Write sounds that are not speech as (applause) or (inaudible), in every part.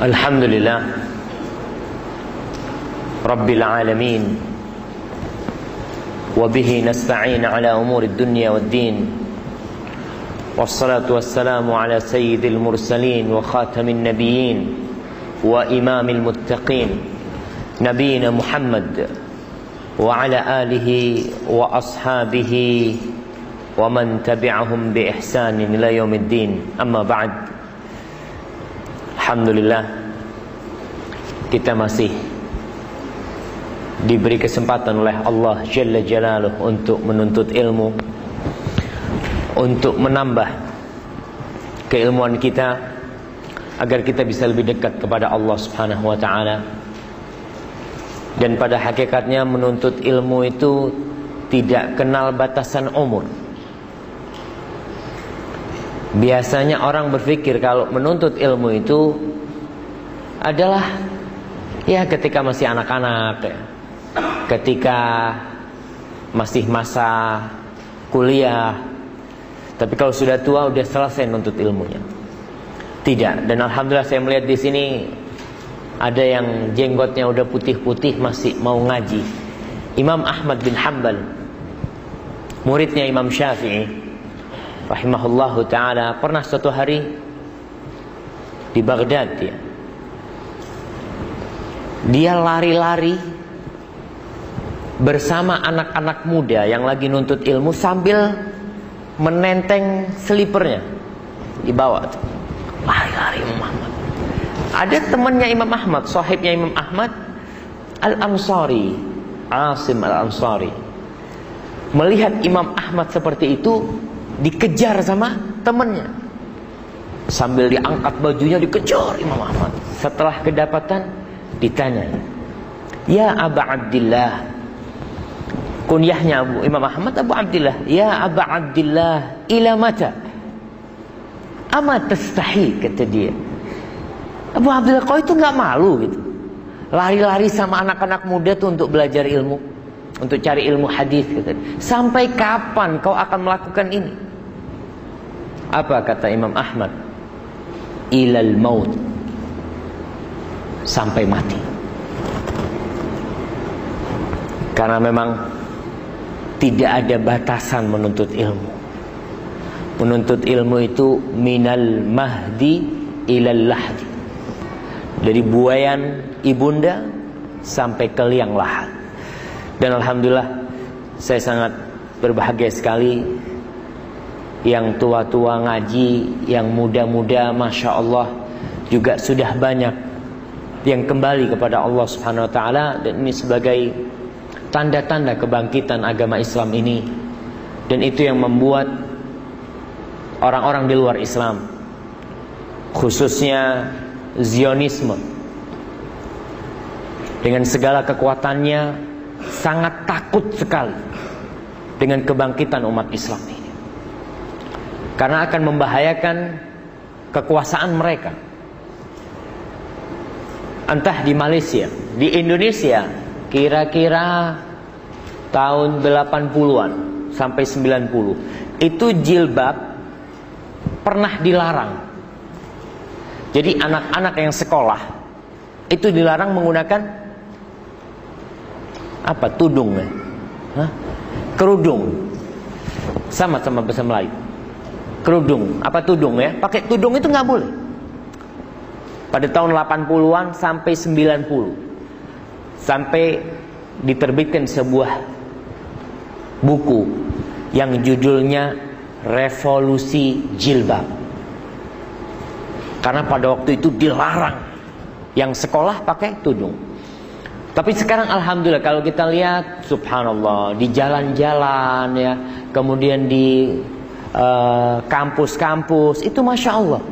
الحمد لله رب العالمين وبه نستعين على أمور الدنيا والدين والصلاة والسلام على سيد المرسلين وخاتم النبيين وإمام المتقين نبينا محمد وعلى آله وأصحابه ومن تبعهم بإحسان إلى يوم الدين. أما بعد Alhamdulillah kita masih diberi kesempatan oleh Allah Jalla Jalaluh untuk menuntut ilmu untuk menambah keilmuan kita agar kita bisa lebih dekat kepada Allah Subhanahu wa taala. Dan pada hakikatnya menuntut ilmu itu tidak kenal batasan umur Biasanya orang berpikir kalau menuntut ilmu itu adalah ya ketika masih anak-anak ya. Ketika masih masa kuliah. Tapi kalau sudah tua udah selesai menuntut ilmunya. Tidak. Dan alhamdulillah saya melihat di sini ada yang jenggotnya udah putih-putih masih mau ngaji. Imam Ahmad bin Hambal muridnya Imam Syafi'i rahimahullahu taala pernah suatu hari di Baghdad dia dia lari-lari bersama anak-anak muda yang lagi nuntut ilmu sambil menenteng selipernya di bawah lari-lari Imam Ahmad. Ada temannya Imam Ahmad sahibnya Imam Ahmad Al-Ansari Asim Al-Ansari. Melihat Imam Ahmad seperti itu dikejar sama temennya sambil diangkat bajunya dikejar Imam Ahmad. Setelah kedapatan ditanya ya Aba Abdillah kunyahnya Abu Imam Ahmad Abu Abdillah ya Aba Abdillah ila mata? Ama tastahi kata dia. Abu Abdillah kau itu nggak malu? gitu. Lari-lari sama anak-anak muda tuh untuk belajar ilmu untuk cari ilmu hadis gitu. sampai kapan kau akan melakukan ini apa kata Imam Ahmad? Ilal maut. Sampai mati. Karena memang tidak ada batasan menuntut ilmu. Menuntut ilmu itu minal mahdi ilal lahdi. Dari buayan ibunda sampai ke liang lahat. Dan alhamdulillah saya sangat berbahagia sekali yang tua-tua ngaji, yang muda-muda Masya Allah juga sudah banyak yang kembali kepada Allah Subhanahu Wa Taala. Dan ini sebagai tanda-tanda kebangkitan agama Islam ini. Dan itu yang membuat orang-orang di luar Islam khususnya Zionisme dengan segala kekuatannya sangat takut sekali dengan kebangkitan umat Islam ini karena akan membahayakan kekuasaan mereka. Entah di Malaysia, di Indonesia kira-kira tahun 80-an sampai 90 itu jilbab pernah dilarang. Jadi anak-anak yang sekolah itu dilarang menggunakan apa tudung ya? Hah? Kerudung. Sama sama bahasa Melayu kerudung, apa tudung ya. Pakai tudung itu nggak boleh. Pada tahun 80-an sampai 90. Sampai diterbitkan sebuah buku yang judulnya Revolusi Jilbab. Karena pada waktu itu dilarang yang sekolah pakai tudung. Tapi sekarang alhamdulillah kalau kita lihat subhanallah di jalan-jalan ya, kemudian di kampus-kampus uh, itu masya Allah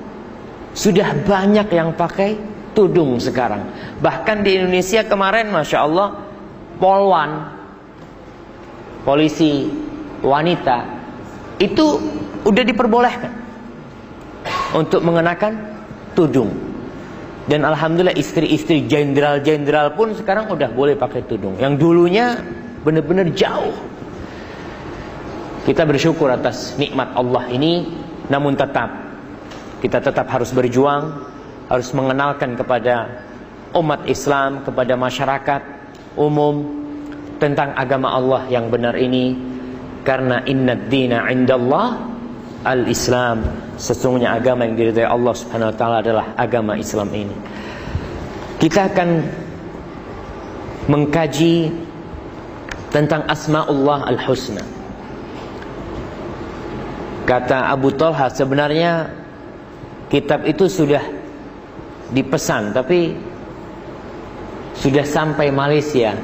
sudah banyak yang pakai tudung sekarang. Bahkan di Indonesia kemarin masya Allah polwan polisi wanita itu udah diperbolehkan untuk mengenakan tudung. Dan alhamdulillah istri-istri jenderal-jenderal pun sekarang udah boleh pakai tudung. Yang dulunya benar-benar jauh kita bersyukur atas nikmat Allah ini namun tetap kita tetap harus berjuang harus mengenalkan kepada umat Islam, kepada masyarakat umum tentang agama Allah yang benar ini karena inna dina indallah al-Islam sesungguhnya agama yang diridhai Allah Subhanahu wa taala adalah agama Islam ini. Kita akan mengkaji tentang asmaullah al-husna. Kata Abu Talha sebenarnya kitab itu sudah dipesan tapi sudah sampai Malaysia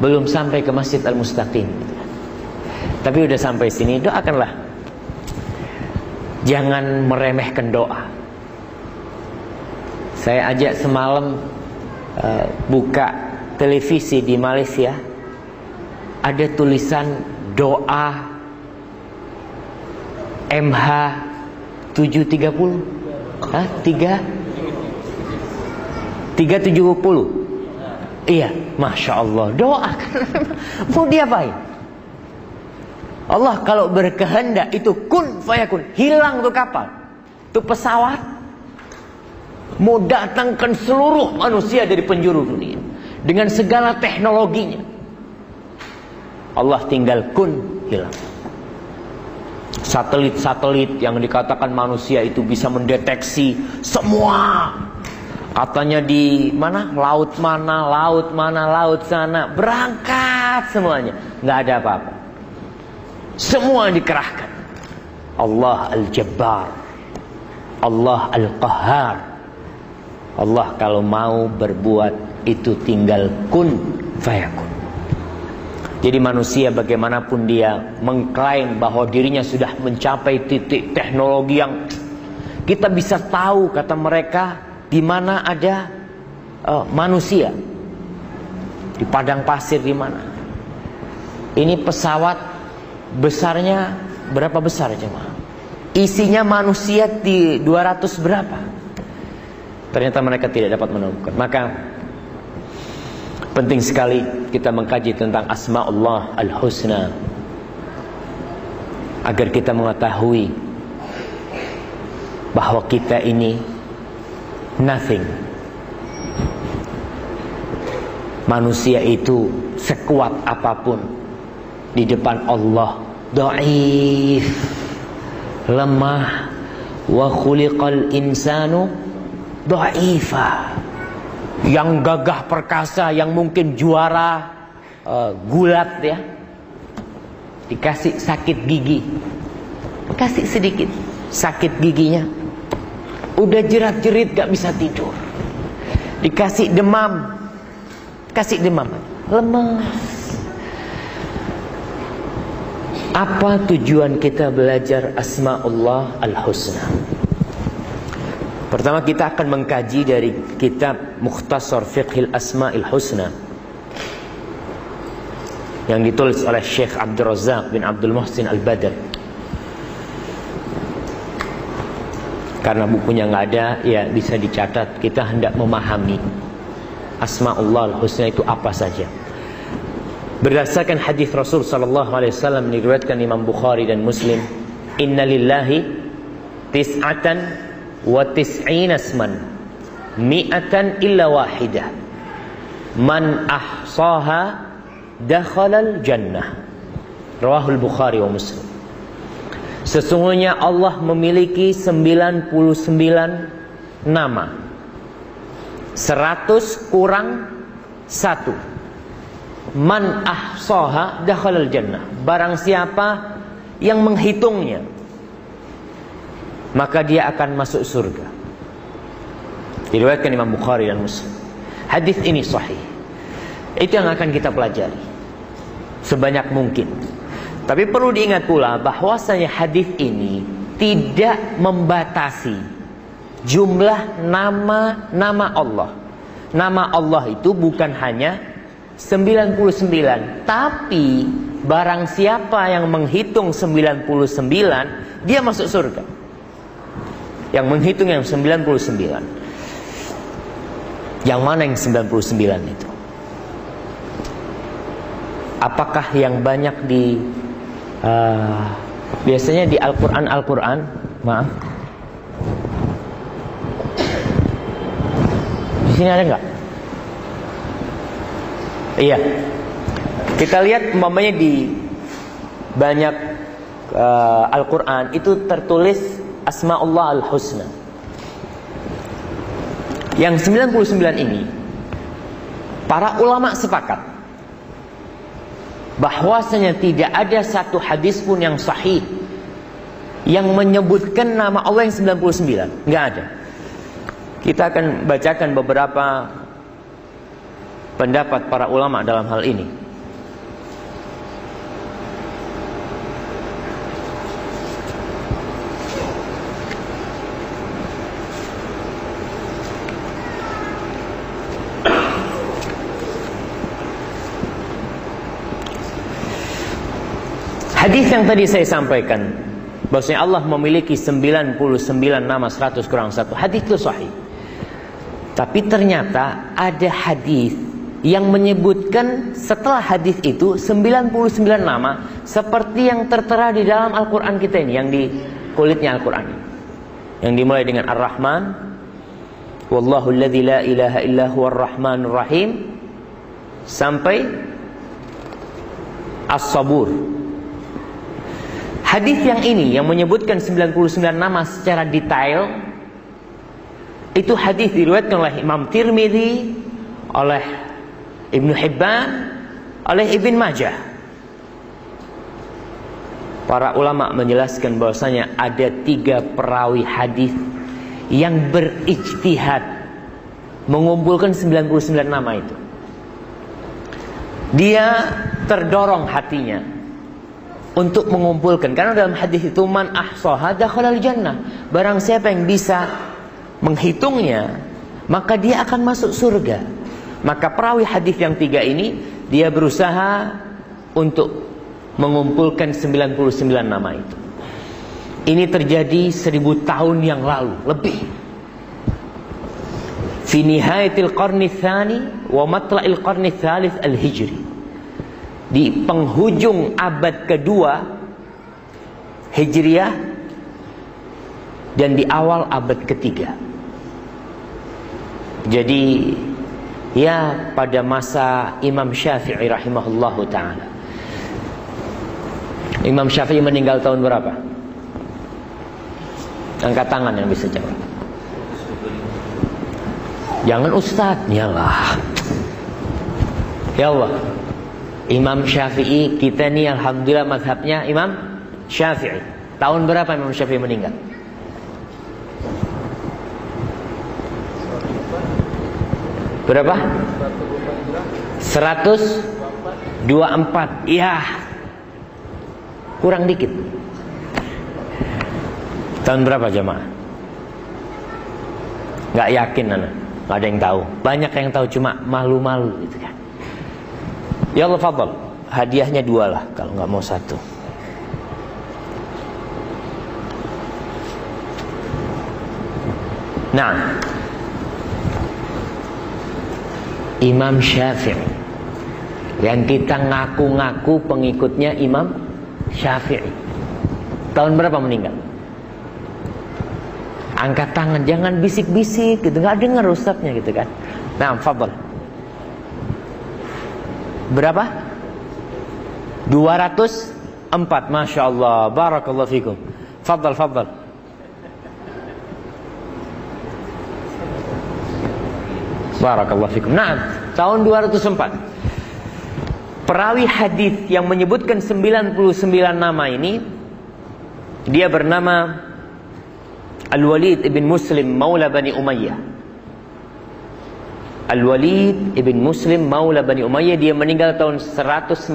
belum sampai ke Masjid Al-Mustaqim. Tapi udah sampai sini doakanlah. Jangan meremehkan doa. Saya ajak semalam uh, buka televisi di Malaysia ada tulisan doa MH 730 Hah? 3 370 Iya Masya Allah. Doa (laughs) Mau diapain? Allah kalau berkehendak itu kun fayakun. Hilang tuh kapal. Tuh pesawat. Mau datangkan seluruh manusia dari penjuru dunia. Dengan segala teknologinya. Allah tinggal kun hilang Satelit-satelit yang dikatakan manusia itu bisa mendeteksi semua. Katanya di mana? Laut mana, laut mana, laut sana. Berangkat semuanya. Nggak ada apa-apa. Semua dikerahkan. Allah Al-Jabbar. Allah Al-Qahar Allah kalau mau berbuat itu tinggal kun fayakun jadi manusia bagaimanapun dia mengklaim bahwa dirinya sudah mencapai titik teknologi yang kita bisa tahu kata mereka di mana ada uh, manusia di padang pasir di mana. Ini pesawat besarnya berapa besar cuma? Isinya manusia di 200 berapa? Ternyata mereka tidak dapat menemukan. Maka Penting sekali kita mengkaji tentang asma Allah al-husna. Agar kita mengetahui bahwa kita ini nothing. Manusia itu sekuat apa pun di depan Allah. Dhaif, lemah. Wa khuliqal insanu dhaifa yang gagah perkasa, yang mungkin juara uh, gulat ya, dikasih sakit gigi, kasih sedikit. Sakit giginya, udah jerat-jerit gak bisa tidur, dikasih demam, kasih demam, lemas. Apa tujuan kita belajar asma Allah al-husna? Pertama kita akan mengkaji dari kitab Mukhtasar Fiqhil Asma'il Husna yang ditulis oleh Syekh Abdul Razak bin Abdul Muhsin Al-Badr. Karena bukunya nggak ada, ya bisa dicatat. Kita hendak memahami Asma'ullah Al-Husna itu apa saja. Berdasarkan hadis Rasul sallallahu alaihi wasallam diriwayatkan Imam Bukhari dan Muslim, "Inna lillahi tis'atan wa tis'ina asman mi'atan illa wahidah man ahsaha dakhalal jannah. Rawahul bukhari wa muslim. Sesungguhnya Allah memiliki 99 nama. 100 kurang 1 man ahsaha dakhalal jannah. Barang siapa yang menghitungnya maka dia akan masuk surga. Diriwayatkan Imam Bukhari dan Muslim. Hadis ini sahih. Itu yang akan kita pelajari sebanyak mungkin. Tapi perlu diingat pula bahwasanya hadis ini tidak membatasi jumlah nama-nama Allah. Nama Allah itu bukan hanya 99, tapi barang siapa yang menghitung 99, dia masuk surga yang menghitung yang 99 yang mana yang 99 itu apakah yang banyak di uh, biasanya di Al-Quran Al-Quran maaf sini ada nggak? Iya. Kita lihat umpamanya di banyak uh, Al-Qur'an itu tertulis Asmaullah Al-Husna. Yang 99 ini para ulama sepakat bahwasanya tidak ada satu hadis pun yang sahih yang menyebutkan nama Allah yang 99. Nggak ada. Kita akan bacakan beberapa pendapat para ulama dalam hal ini. Hadis yang tadi saya sampaikan bahwasanya Allah memiliki 99 nama 100 kurang satu. Hadis itu sahih. Tapi ternyata ada hadis yang menyebutkan setelah hadis itu 99 nama seperti yang tertera di dalam Al-Qur'an kita ini yang di kulitnya Al-Qur'an. Yang dimulai dengan Ar-Rahman Wallahu alladzi la ilaha illa huwar rahmanur rahim sampai As-Sabur. Hadis yang ini yang menyebutkan 99 nama secara detail itu hadis diriwayatkan oleh Imam Tirmidzi, oleh Ibnu Hibban, oleh Ibn Majah. Para ulama menjelaskan bahwasanya ada tiga perawi hadis yang berijtihad mengumpulkan 99 nama itu. Dia terdorong hatinya untuk mengumpulkan karena dalam hadis itu man ahsaha dakhalal jannah. Barang siapa yang bisa menghitungnya, maka dia akan masuk surga. Maka perawi hadis yang tiga ini dia berusaha untuk mengumpulkan 99 nama itu. Ini terjadi seribu tahun yang lalu, lebih. Fi nihayatil qarni tsani wa matla'il qarni tsalits al-hijri. Di penghujung abad kedua Hijriah dan di awal abad ketiga. Jadi ya pada masa Imam Syafi'i rahimahullahu taala. Imam Syafi'i meninggal tahun berapa? Angkat tangan yang bisa jawab. Jangan ustadznya lah. Ya Allah. Imam Syafi'i kita nih alhamdulillah mazhabnya Imam Syafi'i. Tahun berapa Imam Syafi'i meninggal? Berapa? 124 Iya Kurang dikit Tahun berapa jemaah? Gak yakin anak Gak ada yang tahu Banyak yang tahu cuma malu-malu gitu kan Ya Allah fadal Hadiahnya dua lah Kalau gak mau satu. Nah. Imam Syafi'i. Yang kita ngaku-ngaku pengikutnya Imam Syafi'i. Tahun berapa meninggal? Angkat tangan jangan bisik-bisik gitu. Nggak dengar ustadznya gitu kan. Nah fadl berapa 204 Masya Allah Barakallahu fikum Fadl, fadl Barakallahu fikum. Nah, tahun 204. Perawi hadis yang menyebutkan 99 nama ini dia bernama Al-Walid ibn Muslim Maula Bani Umayyah. Al-Walid ibn Muslim Maula Bani Umayyah dia meninggal tahun 195.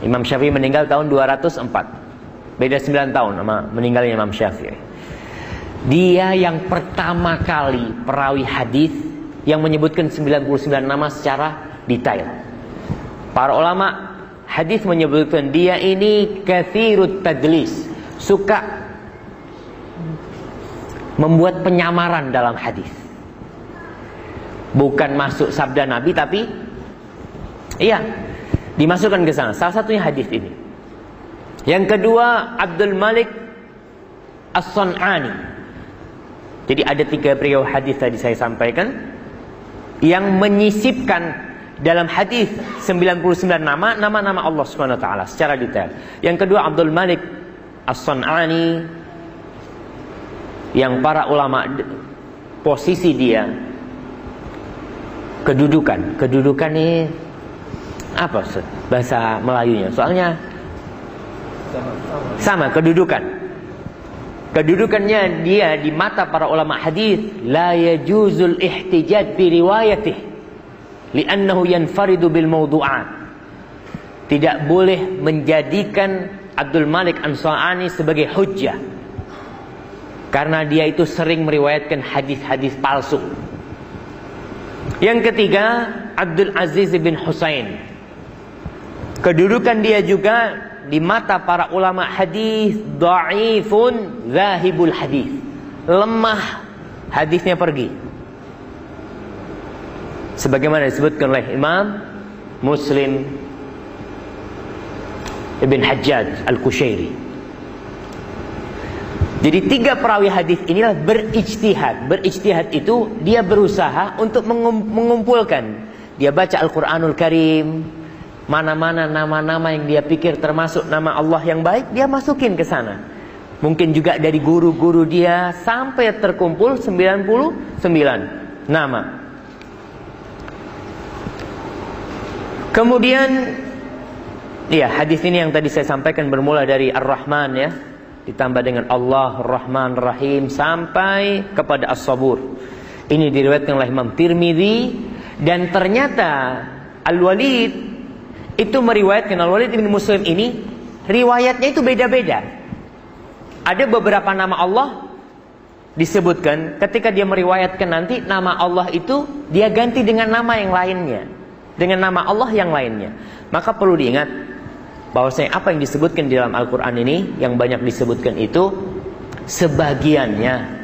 Imam Syafi'i meninggal tahun 204. Beda 9 tahun sama meninggalnya Imam Syafi'i. Dia yang pertama kali perawi hadis yang menyebutkan 99 nama secara detail. Para ulama hadis menyebutkan dia ini kathirut tadlis, suka membuat penyamaran dalam hadis. Bukan masuk sabda Nabi tapi iya, dimasukkan ke sana. Salah satunya hadis ini. Yang kedua Abdul Malik As-San'ani Jadi ada tiga beliau hadis tadi saya sampaikan yang menyisipkan dalam hadis 99 nama nama-nama Allah Subhanahu wa taala secara detail. Yang kedua Abdul Malik As-San'ani yang para ulama posisi dia kedudukan. Kedudukan ini apa bahasa Melayunya. Soalnya sama kedudukan. Kedudukannya dia di mata para ulama hadis la yajuzul ihtijaj bi riwayatih li'annahu yanfaridu bil mawdu'at. Tidak boleh menjadikan Abdul Malik Ansa'ani sebagai hujjah. Karena dia itu sering meriwayatkan hadis-hadis palsu yang ketiga Abdul Aziz bin Husain kedudukan dia juga di mata para ulama hadis dhaifun zahibul hadis. Lemah hadisnya pergi. Sebagaimana disebutkan oleh Imam Muslim Ibn Hajjaj Al-Kushairi. Jadi tiga perawi hadis inilah berijtihad. Berijtihad itu dia berusaha untuk mengumpulkan. Dia baca Al-Quranul Karim, Mana-mana nama-nama yang dia pikir termasuk nama Allah yang baik, dia masukin ke sana. Mungkin juga dari guru-guru dia sampai terkumpul 99 nama. Kemudian ya hadis ini yang tadi saya sampaikan bermula dari Ar-Rahman ya, ditambah dengan Allah Rahman Rahim sampai kepada As-Sabur. Ini diriwayatkan oleh Imam Tirmidzi dan ternyata Al-Walid itu meriwayatkan Al-Walid bin Muslim ini riwayatnya itu beda-beda. Ada beberapa nama Allah disebutkan ketika dia meriwayatkan nanti nama Allah itu dia ganti dengan nama yang lainnya. Dengan nama Allah yang lainnya. Maka perlu diingat bahwasanya apa yang disebutkan di dalam Al-Qur'an ini yang banyak disebutkan itu sebagiannya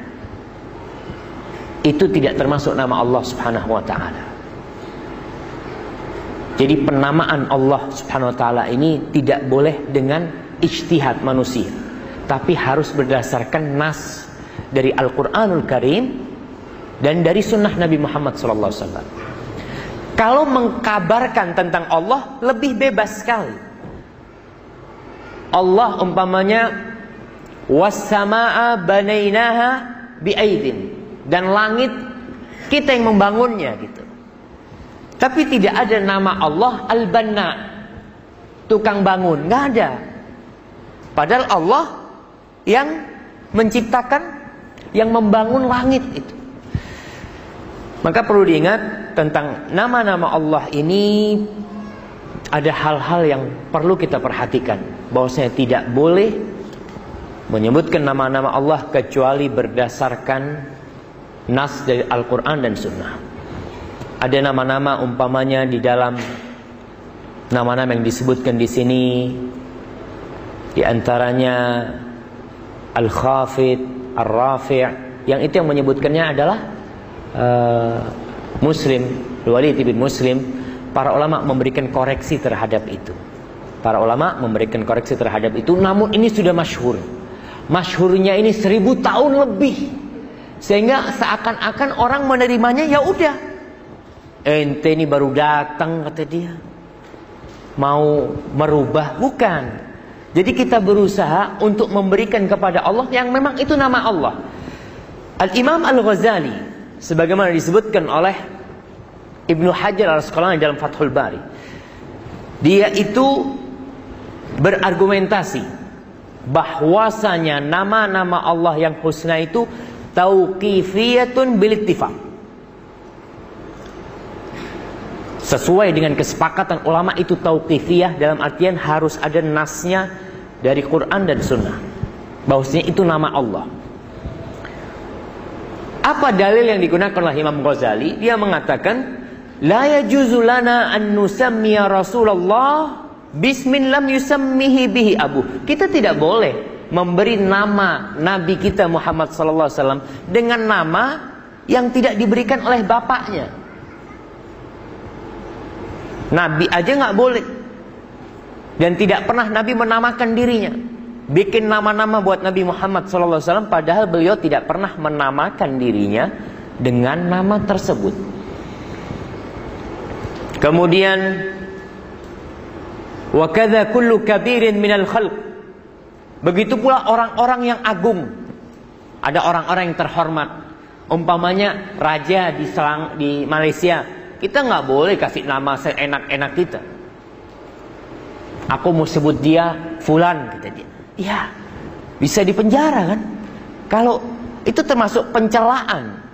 itu tidak termasuk nama Allah Subhanahu wa taala. Jadi penamaan Allah Subhanahu wa taala ini tidak boleh dengan ijtihad manusia, tapi harus berdasarkan nas dari Al-Qur'anul Karim dan dari sunnah Nabi Muhammad wasallam. Kalau mengkabarkan tentang Allah lebih bebas sekali. Allah umpamanya was-samaa banainaha biaidin dan langit kita yang membangunnya gitu. Tapi tidak ada nama Allah Al-Banna. Tukang bangun, nggak ada. Padahal Allah yang menciptakan, yang membangun langit itu. Maka perlu diingat tentang nama-nama Allah ini ada hal-hal yang perlu kita perhatikan. Bahwasanya tidak boleh menyebutkan nama-nama Allah kecuali berdasarkan nas dari Al-Quran dan Sunnah. Ada nama-nama umpamanya di dalam nama-nama yang disebutkan di sini di antaranya Al-Khafid, Ar-Rafi' yang itu yang menyebutkannya adalah uh, Muslim, Walid bin Muslim. Para ulama memberikan koreksi terhadap itu. Para ulama memberikan koreksi terhadap itu, namun ini sudah masyhur. Masyhurnya ini seribu tahun lebih, sehingga seakan-akan orang menerimanya ya udah Ente ini baru datang kata dia. Mau merubah bukan. Jadi kita berusaha untuk memberikan kepada Allah yang memang itu nama Allah. Al-Imam Al-Ghazali sebagaimana disebutkan oleh Ibnu Hajar Al-Asqalani dalam Fathul Bari. Dia itu berargumentasi bahwasanya nama-nama Allah yang husna itu tauqifiyatun bil ittifaq. Sesuai dengan kesepakatan ulama itu tauqifiyah dalam artian harus ada nasnya dari Quran dan Sunnah. Bahwasanya itu nama Allah. Apa dalil yang digunakan oleh Imam Ghazali? Dia mengatakan, La yajuzu lana an nusammiya Rasulullah bismin lam yusammihi bihi abu. Kita tidak boleh memberi nama Nabi kita Muhammad sallallahu alaihi wasallam dengan nama yang tidak diberikan oleh bapaknya. Nabi aja nggak boleh. Dan tidak pernah Nabi menamakan dirinya. bikin nama-nama buat Nabi Muhammad SAW padahal beliau tidak pernah menamakan dirinya dengan nama tersebut. Kemudian wa kadza kullu kabirin minal khalq. Begitu pula orang-orang yang agung. Ada orang-orang yang terhormat. Umpamanya raja di Selang di Malaysia, kita nggak boleh kasih nama seenak-enak kita. Aku mau sebut dia Fulan kata dia. Ya, bisa dipenjara kan? Kalau itu termasuk pencelaan,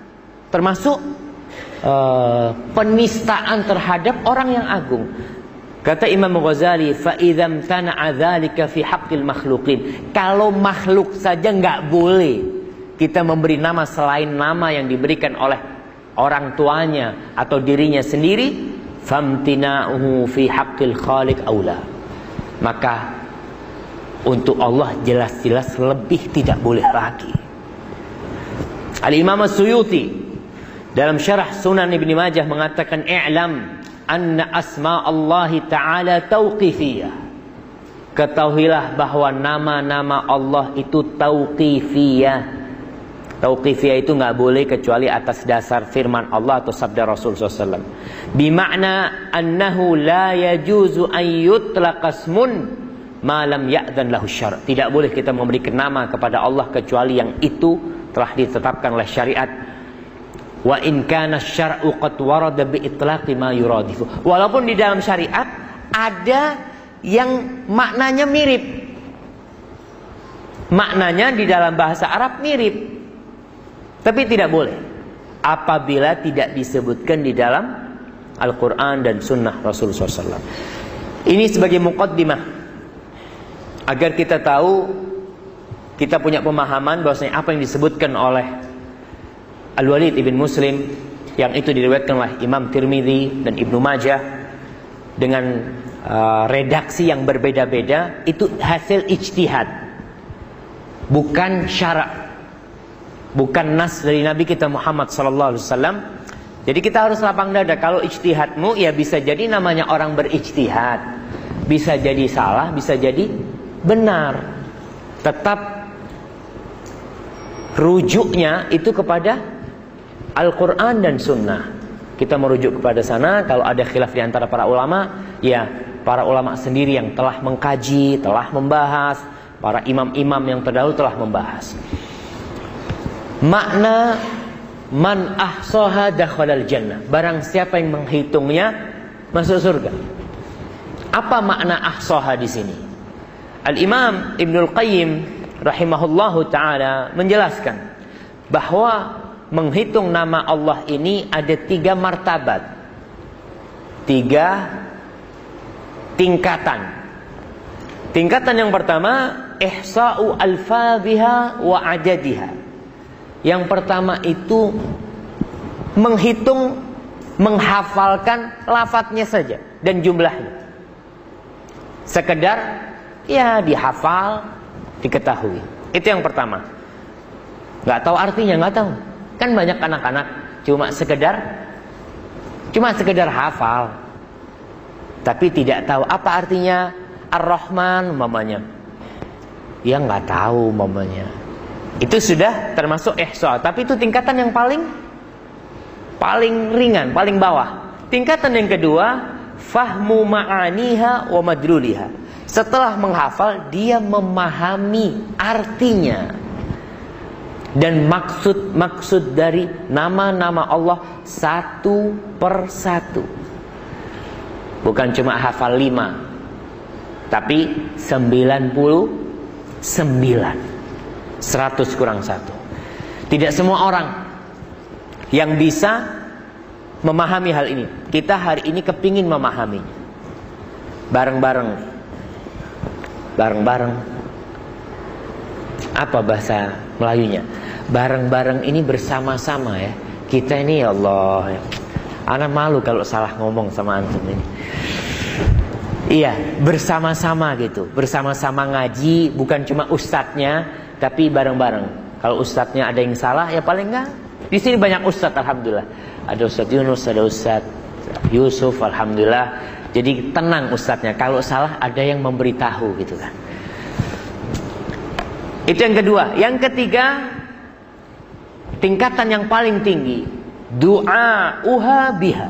termasuk uh, penistaan terhadap orang yang agung. Kata Imam Ghazali, fa idzam tana'a dzalika fi haqqil makhluqin. Kalau makhluk saja nggak boleh kita memberi nama selain nama yang diberikan oleh orang tuanya atau dirinya sendiri, famtina'uhu fi haqqil khaliq aula. Maka untuk Allah jelas-jelas lebih tidak boleh lagi. Al-Imam As-Suyuti dalam syarah Sunan Ibn Majah mengatakan i'lam anna asma Allah taala tauqifiyah. Ketahuilah bahwa nama-nama Allah itu tauqifiyah. Tauqifiyah itu nggak boleh kecuali atas dasar firman Allah atau sabda Rasul SAW. Bimakna annahu la yajuzu an yutlaqasmun malam ya'dan lahu syar. Tidak boleh kita memberikan nama kepada Allah kecuali yang itu telah ditetapkan oleh syariat. Wa in kana syar'u qad warada bi itlaqi ma yuradifu. Walaupun di dalam syariat ada yang maknanya mirip. Maknanya di dalam bahasa Arab mirip. Tapi tidak boleh apabila tidak disebutkan di dalam Al-Qur'an dan sunnah Rasulullah SAW. Ini sebagai muqaddimah agar kita tahu kita punya pemahaman bahwasanya apa yang disebutkan oleh Al-Walid ibn Muslim yang itu diriwayatkan oleh Imam Tirmidzi dan Ibnu Majah dengan uh, redaksi yang berbeda-beda itu hasil ijtihad. Bukan syarak. Bukan nas dari Nabi kita Muhammad sallallahu alaihi wasallam. Jadi kita harus lapang dada. Kalau ijtihadmu ya bisa jadi namanya orang berijtihad. Bisa jadi salah bisa jadi benar. Tetap rujuknya itu kepada Al-Quran dan Sunnah. Kita merujuk kepada sana. Kalau ada khilaf di antara para ulama, ya para ulama sendiri yang telah mengkaji, telah membahas, para imam-imam yang terdahulu telah membahas. Makna man ahsoha dakhalal jannah. Barang siapa yang menghitungnya masuk surga. Apa makna ahsoha di sini? Al-Imam Ibnul Qayyim rahimahullahu taala menjelaskan bahwa menghitung nama Allah ini ada tiga martabat, tiga tingkatan. Tingkatan yang pertama ihsa'u al-fadhiha wa adadiha. Yang pertama itu menghitung menghafalkan lafadznya saja dan jumlahnya. Sekedar ya dihafal, diketahui. Itu yang pertama. Nggak tahu artinya, nggak tahu. Kan banyak anak-anak cuma sekedar cuma sekedar hafal. Tapi tidak tahu apa artinya Ar-Rahman mamanya. Ya nggak tahu mamanya. Itu sudah termasuk ihsa, tapi itu tingkatan yang paling paling ringan, paling bawah. Tingkatan yang kedua, fahmu ma'aniha wa madruliha. Setelah menghafal, dia memahami artinya dan maksud-maksud dari nama-nama Allah satu per satu. Bukan cuma hafal lima, tapi sembilan puluh sembilan. Seratus kurang satu. Tidak semua orang yang bisa memahami hal ini. Kita hari ini kepingin memahaminya. Bareng-bareng bareng-bareng. Apa bahasa Melayunya? Bareng-bareng ini bersama-sama ya. Kita ini ya Allah. Ya. Anak malu kalau salah ngomong sama antum ini. Iya, bersama-sama gitu. Bersama-sama ngaji, bukan cuma ustadznya, tapi bareng-bareng. Kalau ustadznya ada yang salah, ya paling enggak. Di sini banyak ustadz, alhamdulillah. Ada ustadz Yunus, ada ustadz Yusuf, alhamdulillah. Jadi tenang ustadznya, kalau salah ada yang memberitahu gitu kan. Itu yang kedua. Yang ketiga, tingkatan yang paling tinggi, doa uha biha.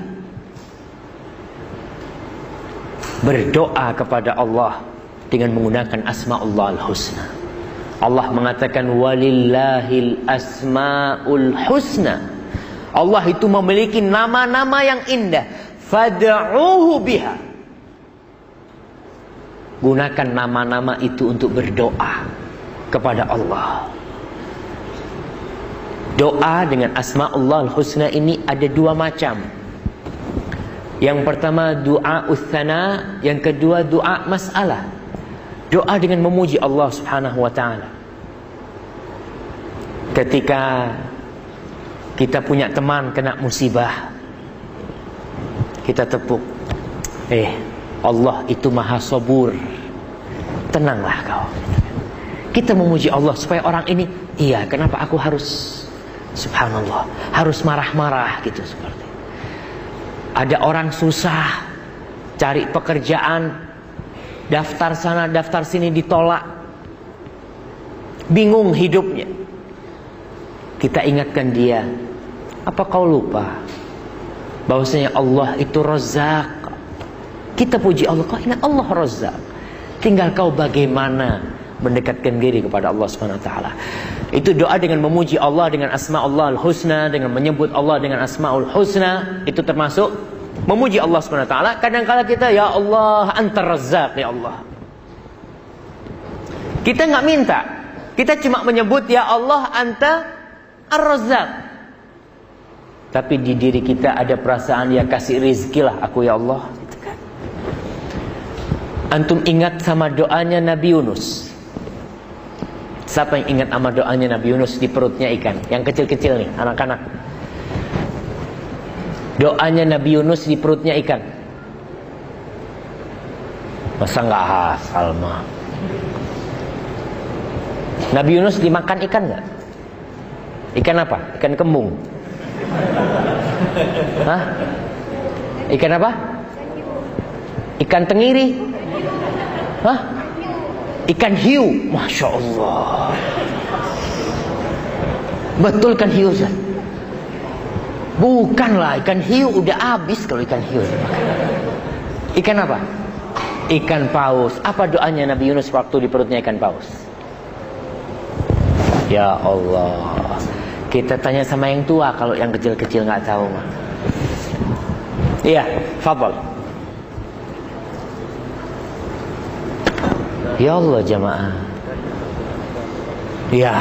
Berdoa kepada Allah dengan menggunakan asma Allah al-husna. Allah mengatakan walillahil asmaul husna. Allah itu memiliki nama-nama yang indah. Fad'uhu biha. Gunakan nama-nama itu untuk berdoa kepada Allah. Doa dengan asma Allah husna ini ada dua macam. Yang pertama doa uthana, yang kedua doa masalah. Doa dengan memuji Allah Subhanahu wa taala. Ketika kita punya teman kena musibah, kita tepuk. Eh, Allah itu maha sabur. Tenanglah kau. Kita memuji Allah supaya orang ini, iya, kenapa aku harus subhanallah, harus marah-marah gitu seperti. Ada orang susah cari pekerjaan, daftar sana, daftar sini ditolak. Bingung hidupnya. Kita ingatkan dia, apa kau lupa bahwasanya Allah itu Razak. Kita puji Allah, kau ingat Allah Razak. Tinggal kau bagaimana mendekatkan diri kepada Allah Subhanahu wa taala. Itu doa dengan memuji Allah dengan asma Allah al-husna, dengan menyebut Allah dengan asmaul husna, itu termasuk memuji Allah Subhanahu wa taala. Kadang-kala kita ya Allah antar razzaq ya Allah. Kita nggak minta. Kita cuma menyebut ya Allah anta ar-razzaq. Tapi di diri kita ada perasaan ya kasih rizki lah aku ya Allah. Gitu kan. Antum ingat sama doanya Nabi Yunus. Siapa yang ingat sama doanya Nabi Yunus di perutnya ikan? Yang kecil-kecil nih, anak-anak. Doanya Nabi Yunus di perutnya ikan. Masa nggak hafal mah? Nabi Yunus dimakan ikan nggak? Ikan apa? Ikan kembung. Hah? Ikan apa? Ikan tengiri. Hah? Ikan hiu, masya Allah. Betul kan hiu Zat? Bukanlah ikan hiu udah habis kalau ikan hiu. Ikan apa? Ikan paus. Apa doanya Nabi Yunus waktu di perutnya ikan paus? Ya Allah. Kita tanya sama yang tua kalau yang kecil-kecil nggak tahu mah. Iya, fadal. Ya Allah jamaah. Ya,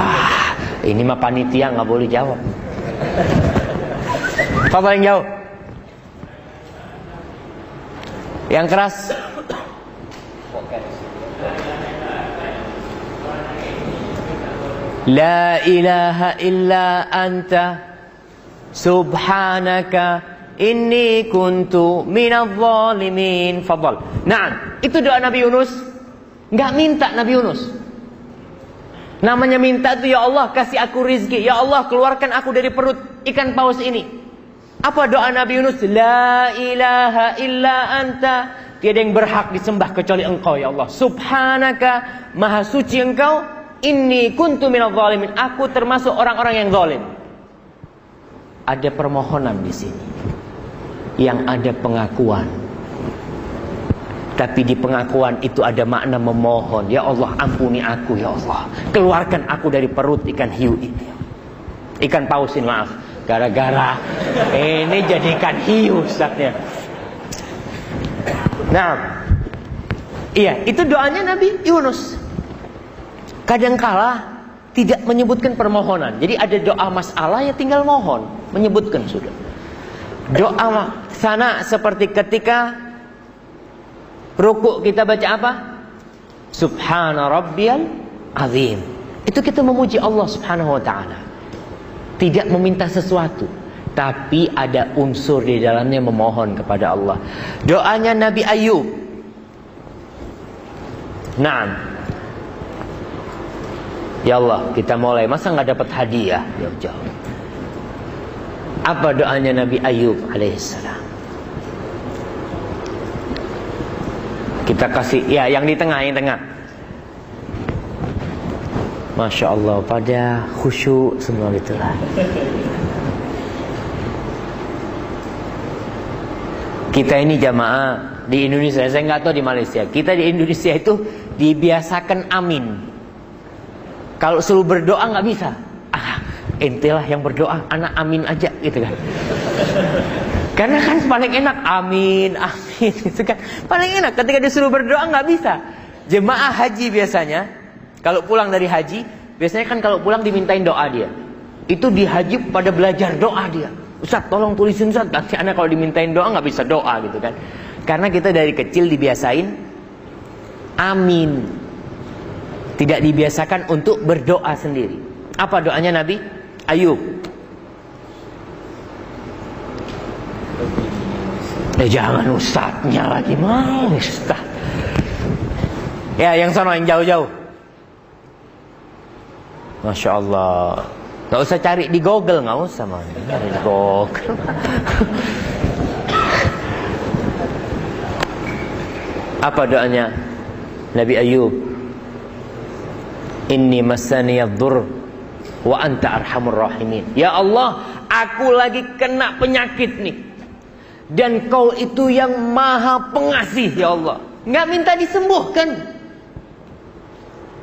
ini mah panitia nggak boleh jawab. Apa yang jauh? Yang keras. La ilaha illa anta subhanaka inni kuntu minadh zalimin. Fadal. Nah, itu doa Nabi Yunus Nggak minta Nabi Yunus. Namanya minta itu ya Allah kasih aku rizki. Ya Allah keluarkan aku dari perut ikan paus ini. Apa doa Nabi Yunus? La ilaha illa anta. Tiada yang berhak disembah kecuali engkau ya Allah. Subhanaka maha suci engkau. Inni kuntu minal zalimin. Aku termasuk orang-orang yang zalim. Ada permohonan di sini. Yang ada pengakuan tapi di pengakuan itu ada makna memohon. Ya Allah ampuni aku ya Allah. Keluarkan aku dari perut ikan hiu ini. Ikan paus ini maaf. Gara-gara ini jadi ikan hiu saatnya. Nah. Iya itu doanya Nabi Yunus. Kadangkala tidak menyebutkan permohonan. Jadi ada doa masalah ya tinggal mohon. Menyebutkan sudah. Doa sana seperti ketika Rukuk kita baca apa? Subhana rabbiyal azim. Itu kita memuji Allah Subhanahu wa taala. Tidak meminta sesuatu, tapi ada unsur di dalamnya memohon kepada Allah. Doanya Nabi Ayub. Naam. Ya Allah, kita mulai. Masa nggak dapat hadiah? Ya jauh. Apa doanya Nabi Ayub alaihissalam? Kita kasih ya yang di tengah, yang tengah. Masya Allah pada khusyuk semua gitulah Kita ini jamaah di Indonesia Saya nggak tahu di Malaysia. Kita di Indonesia itu dibiasakan amin. Kalau suruh berdoa nggak bisa. Ah, Entilah yang berdoa Anak amin aja gitu kan Karena kan paling enak amin amin (laughs) itu kan paling enak ketika disuruh berdoa nggak bisa jemaah haji biasanya kalau pulang dari haji, biasanya kan kalau pulang dimintain doa dia. Itu di haji pada belajar doa dia. Ustaz tolong tulisin Ustaz. Nanti anak kalau dimintain doa nggak bisa doa gitu kan. Karena kita dari kecil dibiasain amin. Tidak dibiasakan untuk berdoa sendiri. Apa doanya Nabi? Ayub. Eh jangan ustaznya lagi mau ustaz. Ya yang sono yang jauh-jauh. Masya Allah Gak usah cari di Google Gak usah man. Cari di Google (laughs) Apa doanya Nabi Ayub Inni masaniyaddur Wa anta arhamur rahimin Ya Allah Aku lagi kena penyakit nih Dan kau itu yang maha pengasih Ya Allah Nggak minta disembuhkan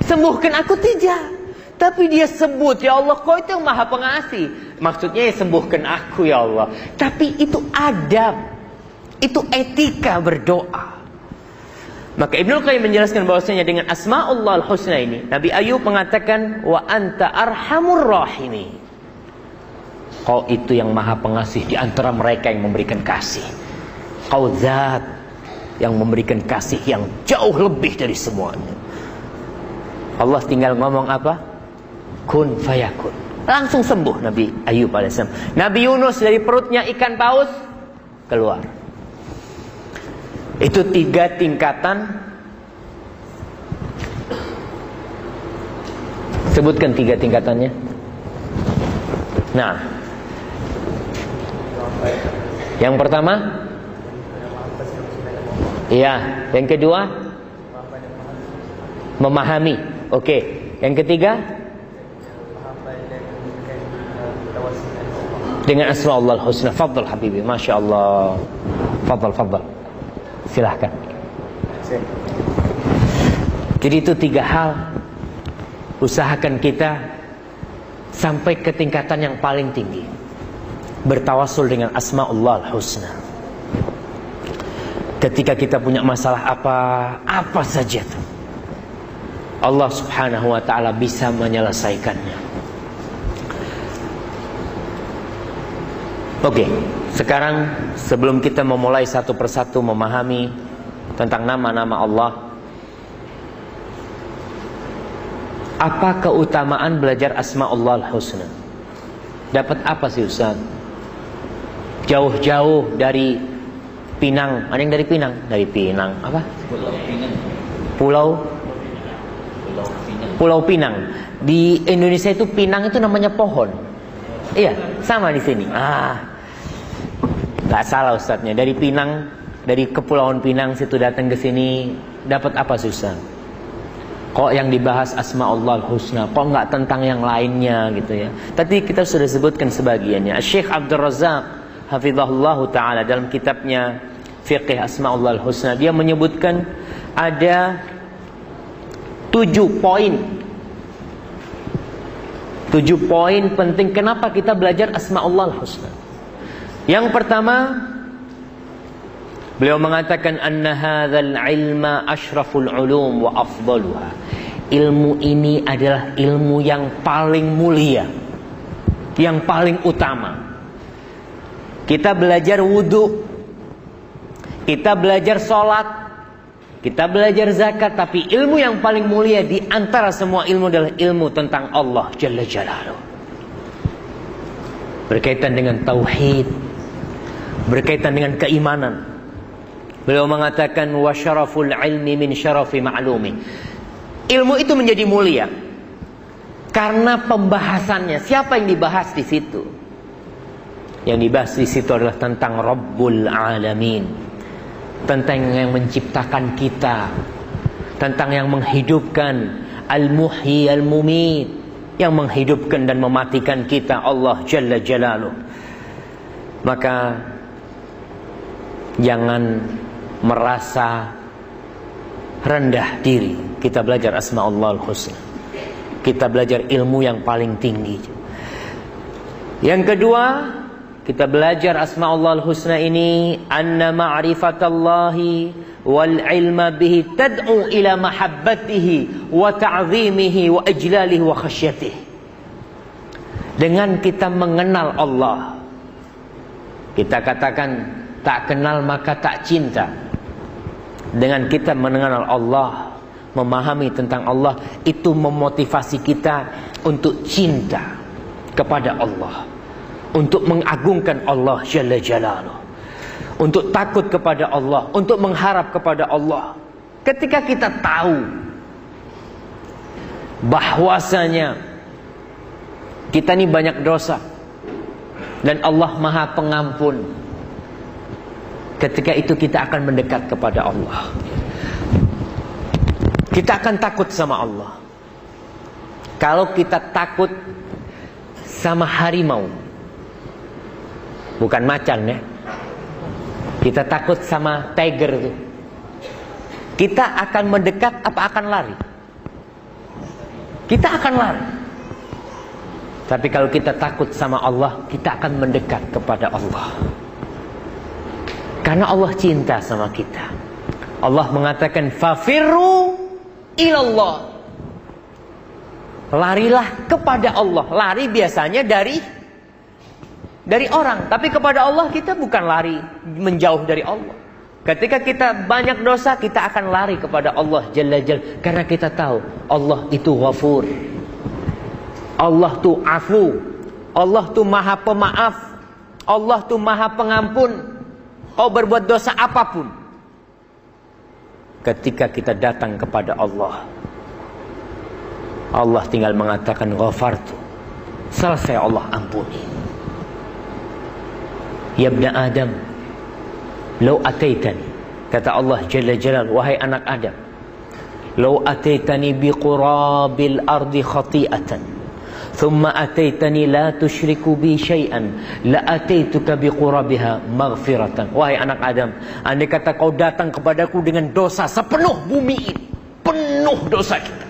Sembuhkan aku tidak tapi dia sebut, ya Allah kau itu yang maha pengasih. Maksudnya ya sembuhkan aku ya Allah. Tapi itu adab. Itu etika berdoa. Maka Ibnu Qayyim menjelaskan bahwasanya dengan asmaullah al-husna ini, Nabi Ayub mengatakan wa anta arhamur rahimi. Kau itu yang maha pengasih di antara mereka yang memberikan kasih. Kau zat yang memberikan kasih yang jauh lebih dari semuanya. Allah tinggal ngomong apa? kun fayakun. Langsung sembuh Nabi Ayub alaihissalam. Nabi Yunus dari perutnya ikan paus keluar. Itu tiga tingkatan. Sebutkan tiga tingkatannya. Nah, yang pertama, iya. Yang kedua, memahami. Oke. Yang ketiga, dengan asma Allah husna. Fadl habibi. Masya Allah. Fadl fadl. Silahkan. Jadi itu tiga hal. Usahakan kita sampai ke tingkatan yang paling tinggi bertawasul dengan asma Allah husna ketika kita punya masalah apa apa saja Allah subhanahu wa ta'ala bisa menyelesaikannya Oke, sekarang sebelum kita memulai satu persatu memahami tentang nama-nama Allah, apa keutamaan belajar asma Allah al-husna? Dapat apa sih Ustaz? Jauh-jauh dari Pinang, ada yang dari Pinang? Dari Pinang, apa? Pulau Pinang. Pulau Pulau Pinang. Di Indonesia itu Pinang itu namanya pohon. Iya, sama di sini. Ah, Gak salah ustadznya dari Pinang dari kepulauan Pinang situ datang ke sini dapat apa susah kok yang dibahas asma Allah husna kok nggak tentang yang lainnya gitu ya tadi kita sudah sebutkan sebagiannya Syekh Abdul Razak hafizahullah taala dalam kitabnya Fiqh Asma Allah husna dia menyebutkan ada tujuh poin tujuh poin penting kenapa kita belajar asma Allah husna yang pertama beliau mengatakan anna hadzal ilma asyraful ulum wa afdaluha. Ilmu ini adalah ilmu yang paling mulia, yang paling utama. Kita belajar wudhu, kita belajar sholat, kita belajar zakat, tapi ilmu yang paling mulia di antara semua ilmu adalah ilmu tentang Allah Jalla Jalaluh. Berkaitan dengan tauhid, berkaitan dengan keimanan. Beliau mengatakan wa syaraful ilmi min syarafi ma'lumi. Ilmu itu menjadi mulia karena pembahasannya. Siapa yang dibahas di situ? Yang dibahas di situ adalah tentang Rabbul Alamin. Tentang yang menciptakan kita. Tentang yang menghidupkan. Al-Muhyi Al-Mumit yang menghidupkan dan mematikan kita Allah Jalla Jalaluh. Maka jangan merasa rendah diri. Kita belajar asma Allah husna. Kita belajar ilmu yang paling tinggi. Yang kedua, kita belajar asma Allah husna ini anna ma'rifatallahi wal ilma bihi tad'u ila mahabbatihi wa ta'zimihi wa ijlalihi wa khasyatihi. Dengan kita mengenal Allah. Kita katakan tak kenal maka tak cinta. Dengan kita mengenal Allah, memahami tentang Allah, itu memotivasi kita untuk cinta kepada Allah untuk mengagungkan Allah Jalla Jalaluh. Untuk takut kepada Allah, untuk mengharap kepada Allah. Ketika kita tahu bahwasanya kita ini banyak dosa dan Allah Maha Pengampun. Ketika itu kita akan mendekat kepada Allah. Kita akan takut sama Allah. Kalau kita takut sama harimau, bukan macan ya. Kita takut sama tiger itu. Kita akan mendekat apa akan lari? Kita akan lari. Tapi kalau kita takut sama Allah, kita akan mendekat kepada Allah. Karena Allah cinta sama kita. Allah mengatakan fafirru ilallah. Larilah kepada Allah. Lari biasanya dari dari orang. Tapi kepada Allah kita bukan lari menjauh dari Allah. Ketika kita banyak dosa, kita akan lari kepada Allah Jalla Jalla. Karena kita tahu Allah itu ghafur. Allah itu afu. Allah itu maha pemaaf. Allah itu maha pengampun. Kau berbuat dosa apa pun. Ketika kita datang kepada Allah. Allah tinggal mengatakan ghafartu. Selesai Allah ampuni. Ya ibn Adam Lau ataitani Kata Allah Jalla Jalal Wahai anak Adam Lau ataitani biqurabil ardi khati'atan Thumma ataitani la tushriku bi syai'an La ataituka biqurabiha maghfiratan. Wahai anak Adam Andai kata kau datang kepadaku dengan dosa Sepenuh bumi ini Penuh dosa kita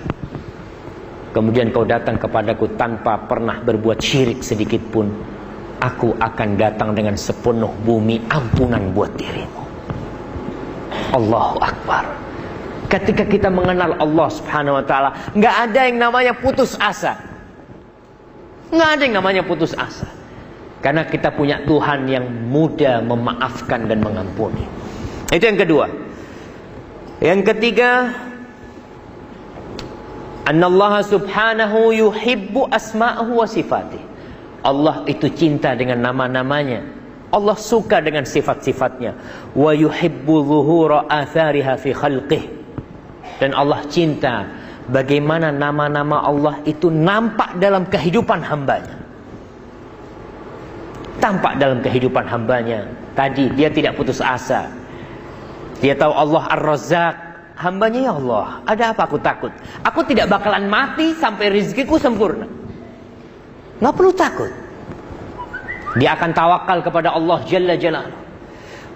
Kemudian kau datang kepadaku tanpa pernah berbuat syirik sedikit pun Aku akan datang dengan sepenuh bumi ampunan buat dirimu. Allahu Akbar. Ketika kita mengenal Allah Subhanahu wa taala, nggak ada yang namanya putus asa. Nggak ada yang namanya putus asa. Karena kita punya Tuhan yang mudah memaafkan dan mengampuni. Itu yang kedua. Yang ketiga, Allah subhanahu yuhibbu asma'ahu wa sifatih. Allah itu cinta dengan nama-namanya. Allah suka dengan sifat-sifatnya. Wa yuhibbu zuhura athariha fi khalqih. Dan Allah cinta bagaimana nama-nama Allah itu nampak dalam kehidupan hambanya. Tampak dalam kehidupan hambanya. Tadi dia tidak putus asa. Dia tahu Allah Ar-Razzaq. Hambanya ya Allah, ada apa aku takut? Aku tidak bakalan mati sampai rizkiku sempurna. Nggak perlu takut. Dia akan tawakal kepada Allah Jalla Jalla.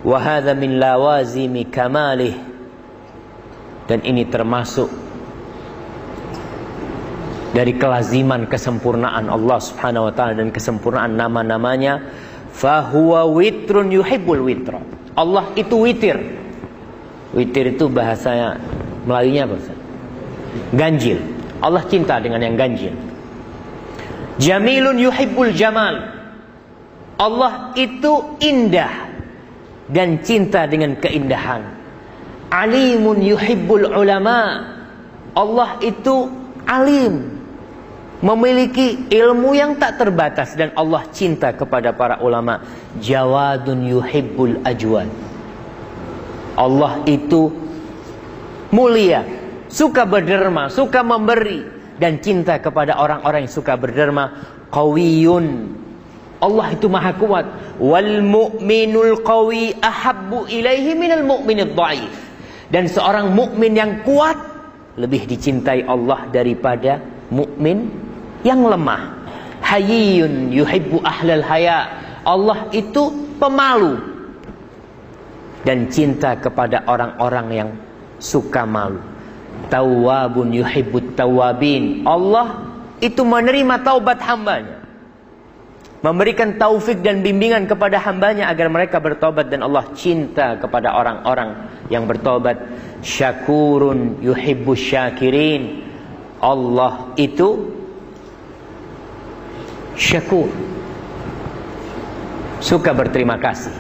Wahada min lawazimi kamalih. Dan ini termasuk dari kelaziman kesempurnaan Allah Subhanahu wa taala dan kesempurnaan nama-namanya fahuwa witrun yuhibbul witra. Allah itu witir. Witir itu bahasanya Melayunya apa? Ganjil. Allah cinta dengan yang ganjil. Jamilun yuhibbul jamal. Allah itu indah dan cinta dengan keindahan. Alimun yuhibbul ulama. Allah itu alim. Memiliki ilmu yang tak terbatas dan Allah cinta kepada para ulama. Jawadun yuhibbul ajwad. Allah itu mulia, suka berderma, suka memberi dan cinta kepada orang-orang yang suka berderma qawiyun Allah itu maha kuat wal mu'minul qawi ahabbu ilaihi minal mu'minid dhaif dan seorang mukmin yang kuat lebih dicintai Allah daripada mukmin yang lemah. Hayyun yuhibbu ahlal haya. Allah itu pemalu dan cinta kepada orang-orang yang suka malu. Tawwabun yuhibbut tawabin. Allah itu menerima taubat hambanya. Memberikan taufik dan bimbingan kepada hambanya agar mereka bertobat dan Allah cinta kepada orang-orang yang bertobat. Syakurun yuhibbu syakirin. Allah itu syakur. Suka berterima kasih.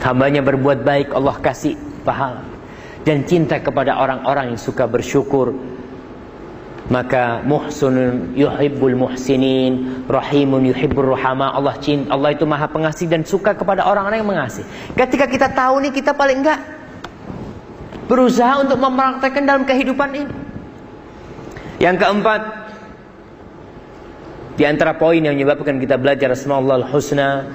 Hambanya berbuat baik Allah kasih pahala. Dan cinta kepada orang-orang yang suka bersyukur maka muhsinun yuhibbul muhsinin rahimun yuhibbur ruhama. Allah cinta Allah itu maha pengasih dan suka kepada orang-orang yang mengasih. Ketika kita tahu nih kita paling enggak berusaha untuk mempraktekkan dalam kehidupan ini. Yang keempat di antara poin yang menyebabkan kita belajar Asmaul Husna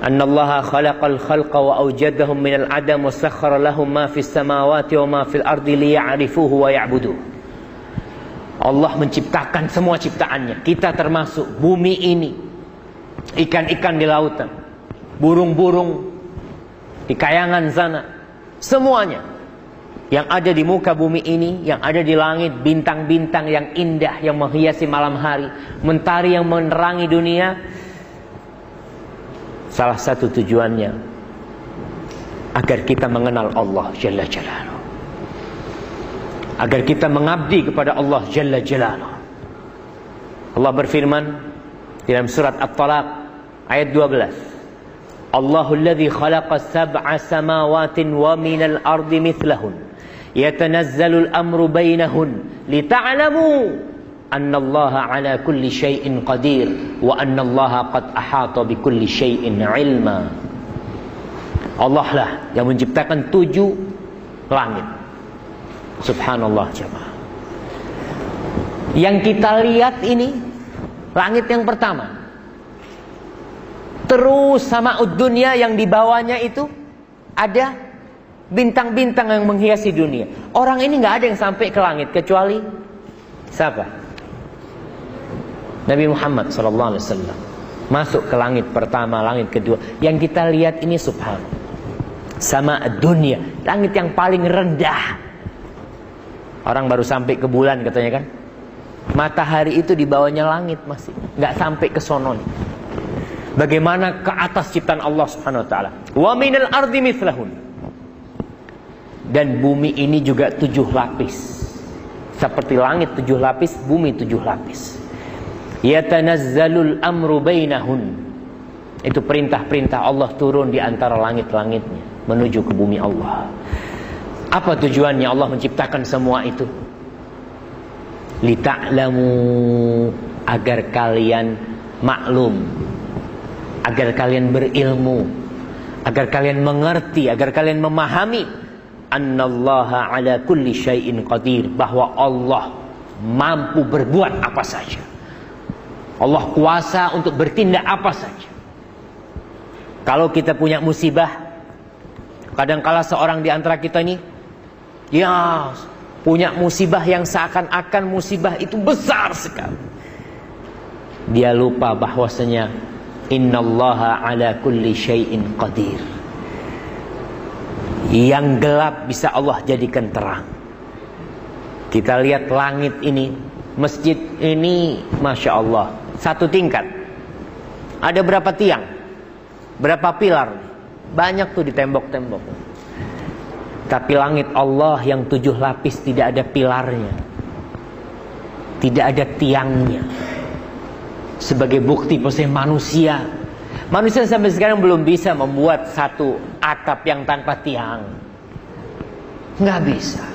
أن الله خلق الخلق وأوجدهم من العدم وسخر لهم ما في السماوات وما في الأرض ليعرفوه ويعبدوه Allah menciptakan semua ciptaannya. Kita termasuk bumi ini. Ikan-ikan di lautan. Burung-burung di kayangan sana. Semuanya. Yang ada di muka bumi ini, yang ada di langit, bintang-bintang yang indah yang menghiasi malam hari, mentari yang menerangi dunia. Salah satu tujuannya agar kita mengenal Allah Jalla Jalaluhu agar kita mengabdi kepada Allah Jalla Jalaluh. Allah berfirman dalam surat At-Talaq ayat 12. Allahu alladhi khalaqa sab'a samawatin wa minal ardi mithlahun yatanazzalu al-amru bainahun lita'lamu ala kulli shay'in qadir wa anna Allah qad ahata bi kulli shay'in ilma. Allah lah yang menciptakan tujuh langit Subhanallah jemaah. Yang kita lihat ini langit yang pertama. Terus sama dunia yang di bawahnya itu ada bintang-bintang yang menghiasi dunia. Orang ini nggak ada yang sampai ke langit kecuali siapa? Nabi Muhammad SAW masuk ke langit pertama, langit kedua. Yang kita lihat ini subhanallah. Sama dunia, langit yang paling rendah Orang baru sampai ke bulan katanya kan. Matahari itu di bawahnya langit masih. Nggak sampai ke sono Bagaimana ke atas ciptaan Allah Subhanahu wa taala. Wa minal ardi mithlahun. Dan bumi ini juga tujuh lapis. Seperti langit tujuh lapis, bumi tujuh lapis. Yatanazzalul amru bainahun. Itu perintah-perintah Allah turun di antara langit-langitnya menuju ke bumi Allah. Apa tujuannya Allah menciptakan semua itu? Lita'lamu agar kalian maklum, agar kalian berilmu, agar kalian mengerti, agar kalian memahami annallaha ala kulli syai'in qadir bahwa Allah mampu berbuat apa saja. Allah kuasa untuk bertindak apa saja. Kalau kita punya musibah, kadangkala seorang di antara kita ini Ya, punya musibah yang seakan-akan musibah itu besar sekali. Dia lupa bahwasanya innallaha ala kulli syai'in qadir. Yang gelap bisa Allah jadikan terang. Kita lihat langit ini, masjid ini, masya Allah, satu tingkat. Ada berapa tiang? Berapa pilar? Banyak tuh di tembok-tembok. Tapi langit Allah yang tujuh lapis tidak ada pilarnya. Tidak ada tiangnya. Sebagai bukti bahwa manusia. Manusia sampai sekarang belum bisa membuat satu atap yang tanpa tiang. Nggak bisa.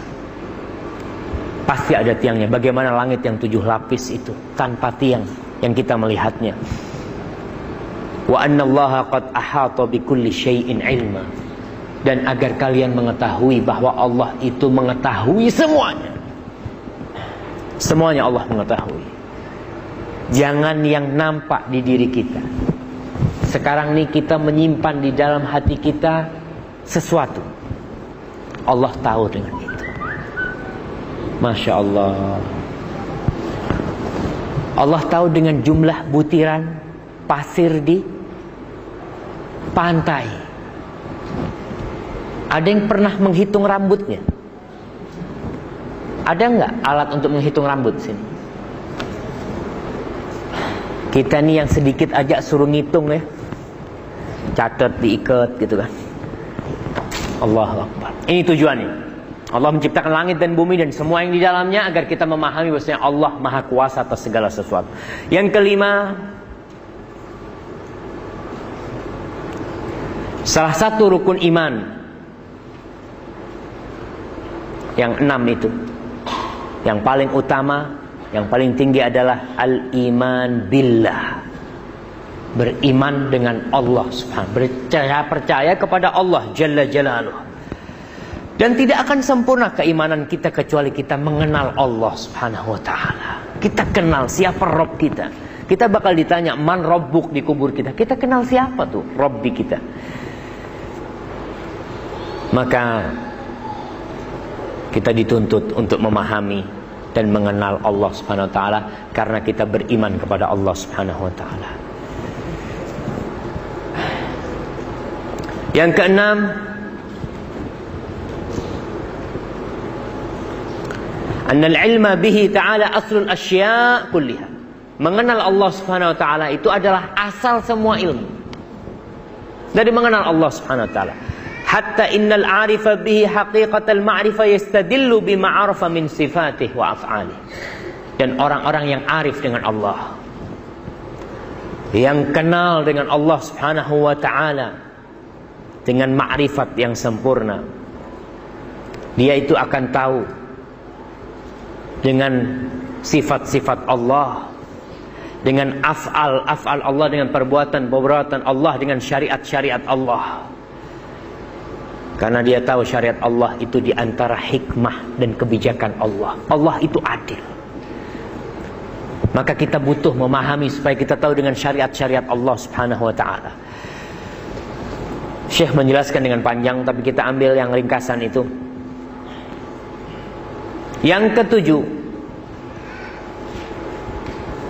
Pasti ada tiangnya. Bagaimana langit yang tujuh lapis itu tanpa tiang yang kita melihatnya. Wa anna Allah qad ahata bi kulli syai'in ilma dan agar kalian mengetahui bahwa Allah itu mengetahui semuanya. Semuanya Allah mengetahui. Jangan yang nampak di diri kita. Sekarang ini kita menyimpan di dalam hati kita sesuatu. Allah tahu dengan itu. Masya Allah. Allah tahu dengan jumlah butiran pasir di pantai. Ada yang pernah menghitung rambutnya? Ada nggak alat untuk menghitung rambut sini? Kita nih yang sedikit aja suruh ngitung ya. Catat diikat gitu kan. Allah Akbar. Ini tujuannya. Allah menciptakan langit dan bumi dan semua yang di dalamnya agar kita memahami bahwasanya Allah Maha Kuasa atas segala sesuatu. Yang kelima, salah satu rukun iman yang enam itu, yang paling utama, yang paling tinggi adalah al-iman billah. Beriman dengan Allah Subhanahu Percaya percaya kepada Allah Jalla Jalaluh. Dan tidak akan sempurna keimanan kita kecuali kita mengenal Allah Subhanahu wa taala. Kita kenal siapa Rob kita. Kita bakal ditanya man Robbuk di kubur kita. Kita kenal siapa tuh Robbi kita. Maka kita dituntut untuk memahami dan mengenal Allah Subhanahu wa taala karena kita beriman kepada Allah Subhanahu wa taala. Yang keenam Anna al-ilma bihi ta'ala aslul asya' kulliha. Mengenal Allah Subhanahu wa taala itu adalah asal semua ilmu. Dari mengenal Allah Subhanahu wa taala. Hatta innal 'arifa bihi haqiqatal ma'rifah yastadillu bima 'arafa min sifatih wa af'alih. Dan orang-orang yang arif dengan Allah yang kenal dengan Allah Subhanahu wa taala dengan ma'rifat yang sempurna dia itu akan tahu dengan sifat-sifat Allah dengan af'al af'al Allah dengan perbuatan-perbuatan Allah dengan syariat-syariat Allah. Karena dia tahu syariat Allah itu di antara hikmah dan kebijakan Allah. Allah itu adil. Maka kita butuh memahami supaya kita tahu dengan syariat-syariat Allah Subhanahu wa taala. Syekh menjelaskan dengan panjang tapi kita ambil yang ringkasan itu yang ketujuh,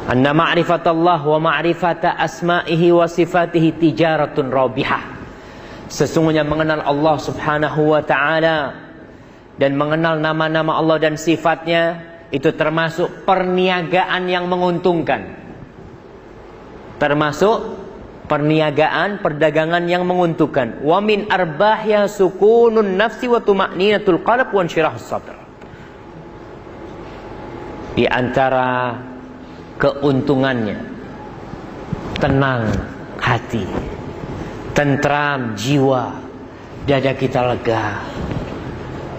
anna ma'rifatullah wa ma'rifata asma'ihi wa sifatihi tijaratun rabihah. Sesungguhnya mengenal Allah Subhanahu wa taala dan mengenal nama-nama Allah dan sifatnya itu termasuk perniagaan yang menguntungkan. Termasuk perniagaan, perdagangan yang menguntungkan. Wa min arbahya sukunun nafsi wa tuma'ninatul qalb wa insyirahus sadr di antara keuntungannya tenang hati tentram jiwa dada kita lega.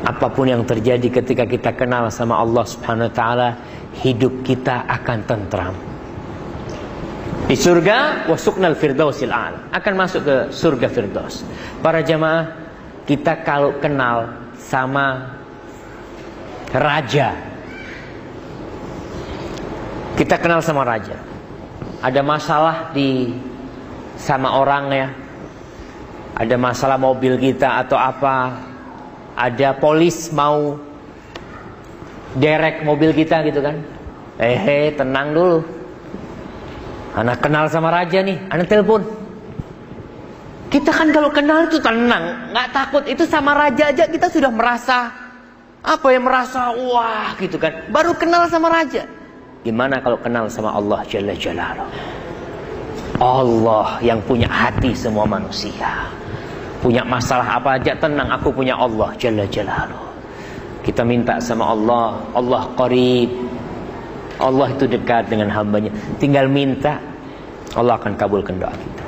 Apa pun yang terjadi ketika kita kenal sama Allah Subhanahu wa taala hidup kita akan tentram. Di surga wasuknal firdausil a'la. Akan masuk ke surga firdaus. Para jamaah kita kalau kenal sama raja kita kenal sama raja. Ada masalah di sama orang ya. Ada masalah mobil kita atau apa. Ada polis mau derek mobil kita gitu kan. Eh, tenang dulu. Anak kenal sama raja nih, anak telepon. Kita kan kalau kenal itu tenang, nggak takut. Itu sama raja aja kita sudah merasa apa yang merasa wah gitu kan. Baru kenal sama raja. Gimana kalau kenal sama Allah Jalla Jalaluh? Allah yang punya hati semua manusia. Punya masalah apa aja tenang aku punya Allah Jalla Jalaluh. Kita minta sama Allah, Allah qarib. Allah itu dekat dengan hambanya. Tinggal minta, Allah akan kabulkan doa kita.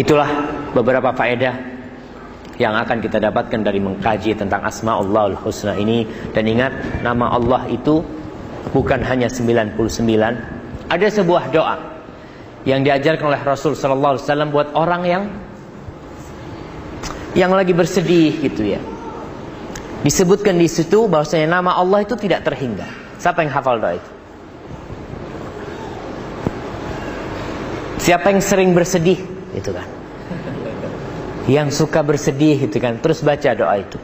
Itulah beberapa faedah yang akan kita dapatkan dari mengkaji tentang asma Allahul Husna ini. Dan ingat nama Allah itu bukan hanya 99 ada sebuah doa yang diajarkan oleh Rasul sallallahu alaihi wasallam buat orang yang yang lagi bersedih gitu ya. Disebutkan di situ bahwasanya nama Allah itu tidak terhingga. Siapa yang hafal doa itu? Siapa yang sering bersedih? Itu kan Yang suka bersedih itu kan, terus baca doa itu.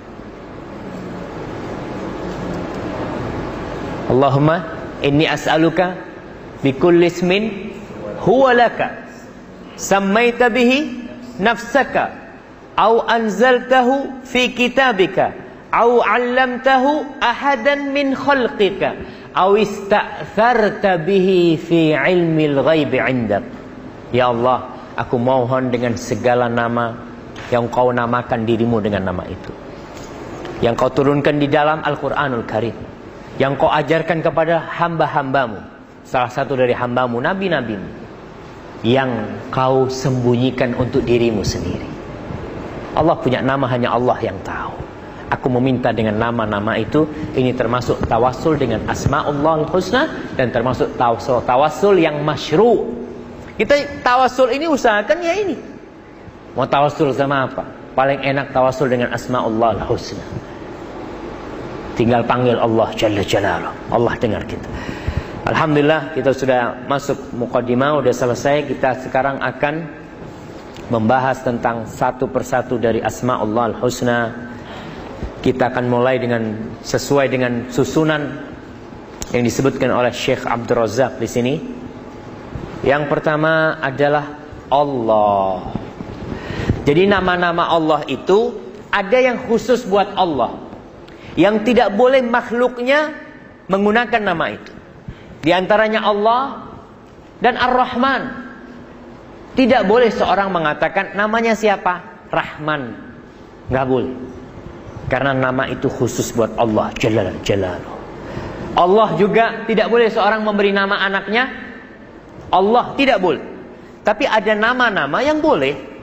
Allahumma inni as'aluka bikulli ismin huwa laka. Sammaita bihi nafsaka. Au anzaltahu fi kitabika. Au 'allamtahu ahadan min khalqika. Au ista'tharta bihi fi ilmil ghaibi 'indak. Ya Allah aku mohon dengan segala nama yang kau namakan dirimu dengan nama itu. Yang kau turunkan di dalam Al-Qur'anul Karim. Yang kau ajarkan kepada hamba-hambamu. Salah satu dari hambamu nabi-nabimu. Yang kau sembunyikan untuk dirimu sendiri. Allah punya nama hanya Allah yang tahu. Aku meminta dengan nama-nama itu. Ini termasuk tawassul dengan asma'ullah husna dan termasuk tawassul tawassul yang masyru. Kita tawassul ini usahakan ya ini mau tawassul sama apa paling enak tawassul dengan asma'ullah husna Tinggal panggil Allah Jalla Jalaluh. Allah dengar kita. Alhamdulillah kita sudah masuk mukadimah, sudah selesai. Kita sekarang akan membahas tentang satu persatu dari asma Allah al-husna. Kita akan mulai dengan sesuai dengan susunan yang disebutkan oleh Syekh Abdul Razak di sini. Yang pertama adalah Allah. Jadi nama-nama Allah itu ada yang khusus buat Allah. Yang tidak boleh makhluknya menggunakan nama itu. Di antaranya Allah dan Ar-Rahman. Tidak boleh seorang mengatakan namanya siapa? Rahman. Nggak boleh. Karena nama itu khusus buat Allah Jalal Jalal. Allah juga tidak boleh seorang memberi nama anaknya Allah tidak boleh. Tapi ada nama-nama yang boleh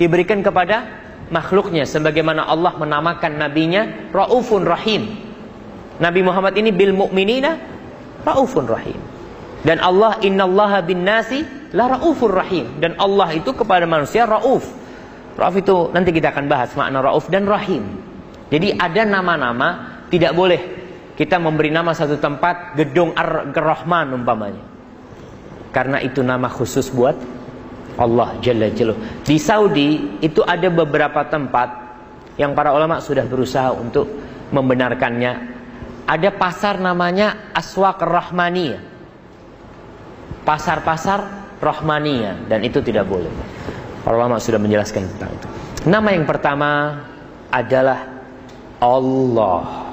diberikan kepada makhluknya sebagaimana Allah menamakan nabinya Raufun Rahim. Nabi Muhammad ini bil mukminina Raufun Rahim. Dan Allah innallaha bin nasi la raufur rahim dan Allah itu kepada manusia rauf. Rauf itu nanti kita akan bahas makna rauf dan rahim. Jadi ada nama-nama tidak boleh kita memberi nama satu tempat gedung Ar-Rahman umpamanya. Karena itu nama khusus buat Allah Jalla Jalla. Di Saudi itu ada beberapa tempat yang para ulama sudah berusaha untuk membenarkannya. Ada pasar namanya Aswaq Rahmaniyah. Pasar-pasar Rahmaniyah dan itu tidak boleh. Para ulama sudah menjelaskan tentang itu. Nama yang pertama adalah Allah.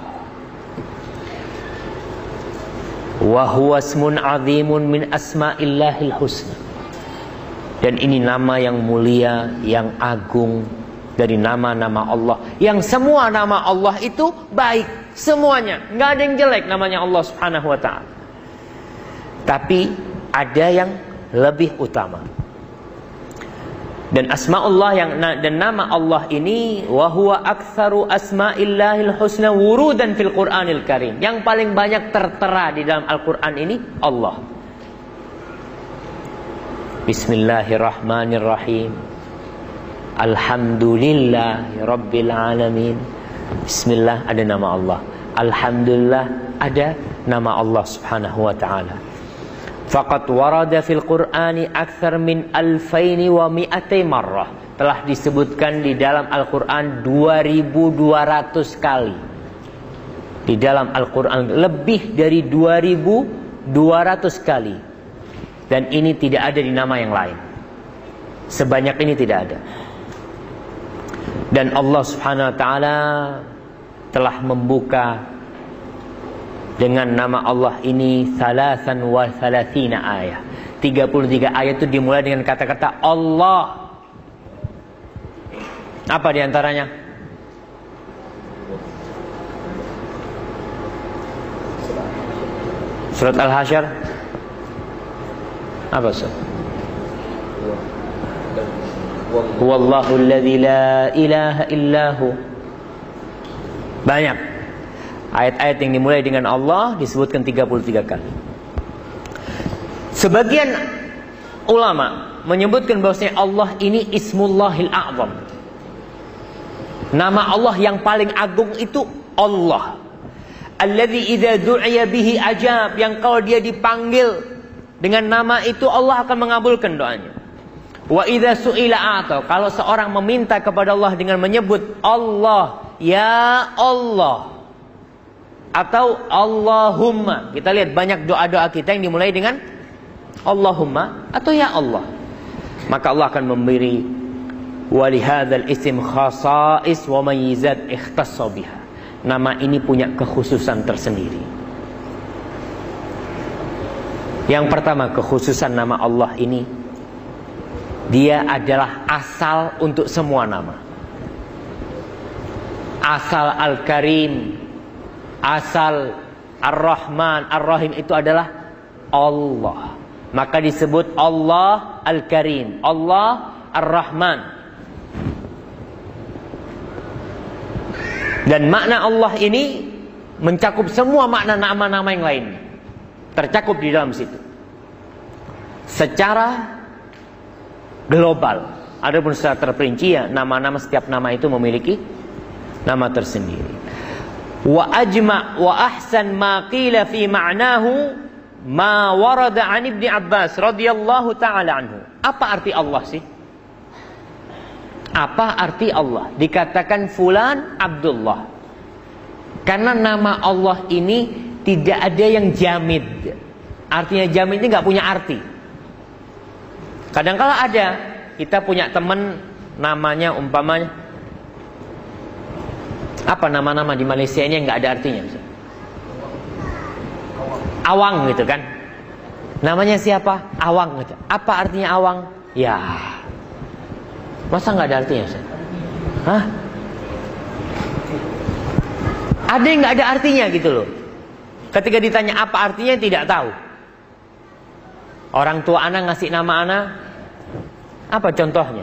Wa huwa ismun azimun min asma'illahil husna. Dan ini nama yang mulia, yang agung dari nama-nama Allah. Yang semua nama Allah itu baik semuanya, nggak ada yang jelek namanya Allah Subhanahu wa taala. Tapi ada yang lebih utama. Dan asmaullah yang dan nama Allah ini wa huwa aktsaru asma'illahil husna wurudan fil Qur'anil Karim. Yang paling banyak tertera di dalam Al-Qur'an ini Allah. Bismillahirrahmanirrahim. Alhamdulillah Rabbil Alamin. Bismillah ada nama Allah. Alhamdulillah ada nama Allah subhanahu wa ta'ala. Faqat warada fil Qur'ani akthar min alfaini wa mi'atai marrah. Telah disebutkan di dalam Al-Quran 2200 kali. Di dalam Al-Quran lebih dari 2200 kali dan ini tidak ada di nama yang lain. Sebanyak ini tidak ada. Dan Allah Subhanahu wa taala telah membuka dengan nama Allah ini salasan wa salatina ayat. 33 ayat itu dimulai dengan kata-kata Allah. Apa di antaranya? Surat Al-Hasyr apa Ustaz? Wallahu alladhi la ilaha illahu. Banyak. Ayat-ayat yang dimulai dengan Allah disebutkan 33 kali. Sebagian ulama menyebutkan bahwasanya Allah ini Ismullahil A'zam. Nama Allah yang paling agung itu Allah. Alladzi idza du'iya bihi ajab yang kalau dia dipanggil dengan nama itu Allah akan mengabulkan doanya. Wa idza su'ila atau kalau seorang meminta kepada Allah dengan menyebut Allah, ya Allah atau Allahumma. Kita lihat banyak doa-doa kita yang dimulai dengan Allahumma atau ya Allah. Maka Allah akan memberi walihadzal isim khasais wa mayyizat ikhtassa. Nama ini punya kekhususan tersendiri. Yang pertama kekhususan nama Allah ini dia adalah asal untuk semua nama. Asal Al-Karim, asal Ar-Rahman, Ar-Rahim itu adalah Allah. Maka disebut Allah Al-Karim, Allah Ar-Rahman. Dan makna Allah ini mencakup semua makna nama-nama yang lain. Tercakup di dalam situ. Secara global. Adapun secara terperinci ya nama-nama setiap nama itu memiliki nama tersendiri. Wa ajma wa ahsan ma qila fi ma'nahu ma warada an Ibnu Abbas radhiyallahu taala anhu. Apa arti Allah sih? Apa arti Allah? Dikatakan fulan Abdullah. Karena nama Allah ini tidak ada yang jamid. Artinya jamid ini nggak punya arti. Kadangkala ada kita punya teman namanya umpamanya apa nama-nama di Malaysia ini yang nggak ada artinya. Awang gitu kan. Namanya siapa? Awang gitu. Apa artinya awang? Ya. Masa nggak ada artinya? Hah? Ada yang nggak ada artinya gitu loh. Ketika ditanya apa artinya tidak tahu. Orang tua anak ngasih nama anak apa contohnya?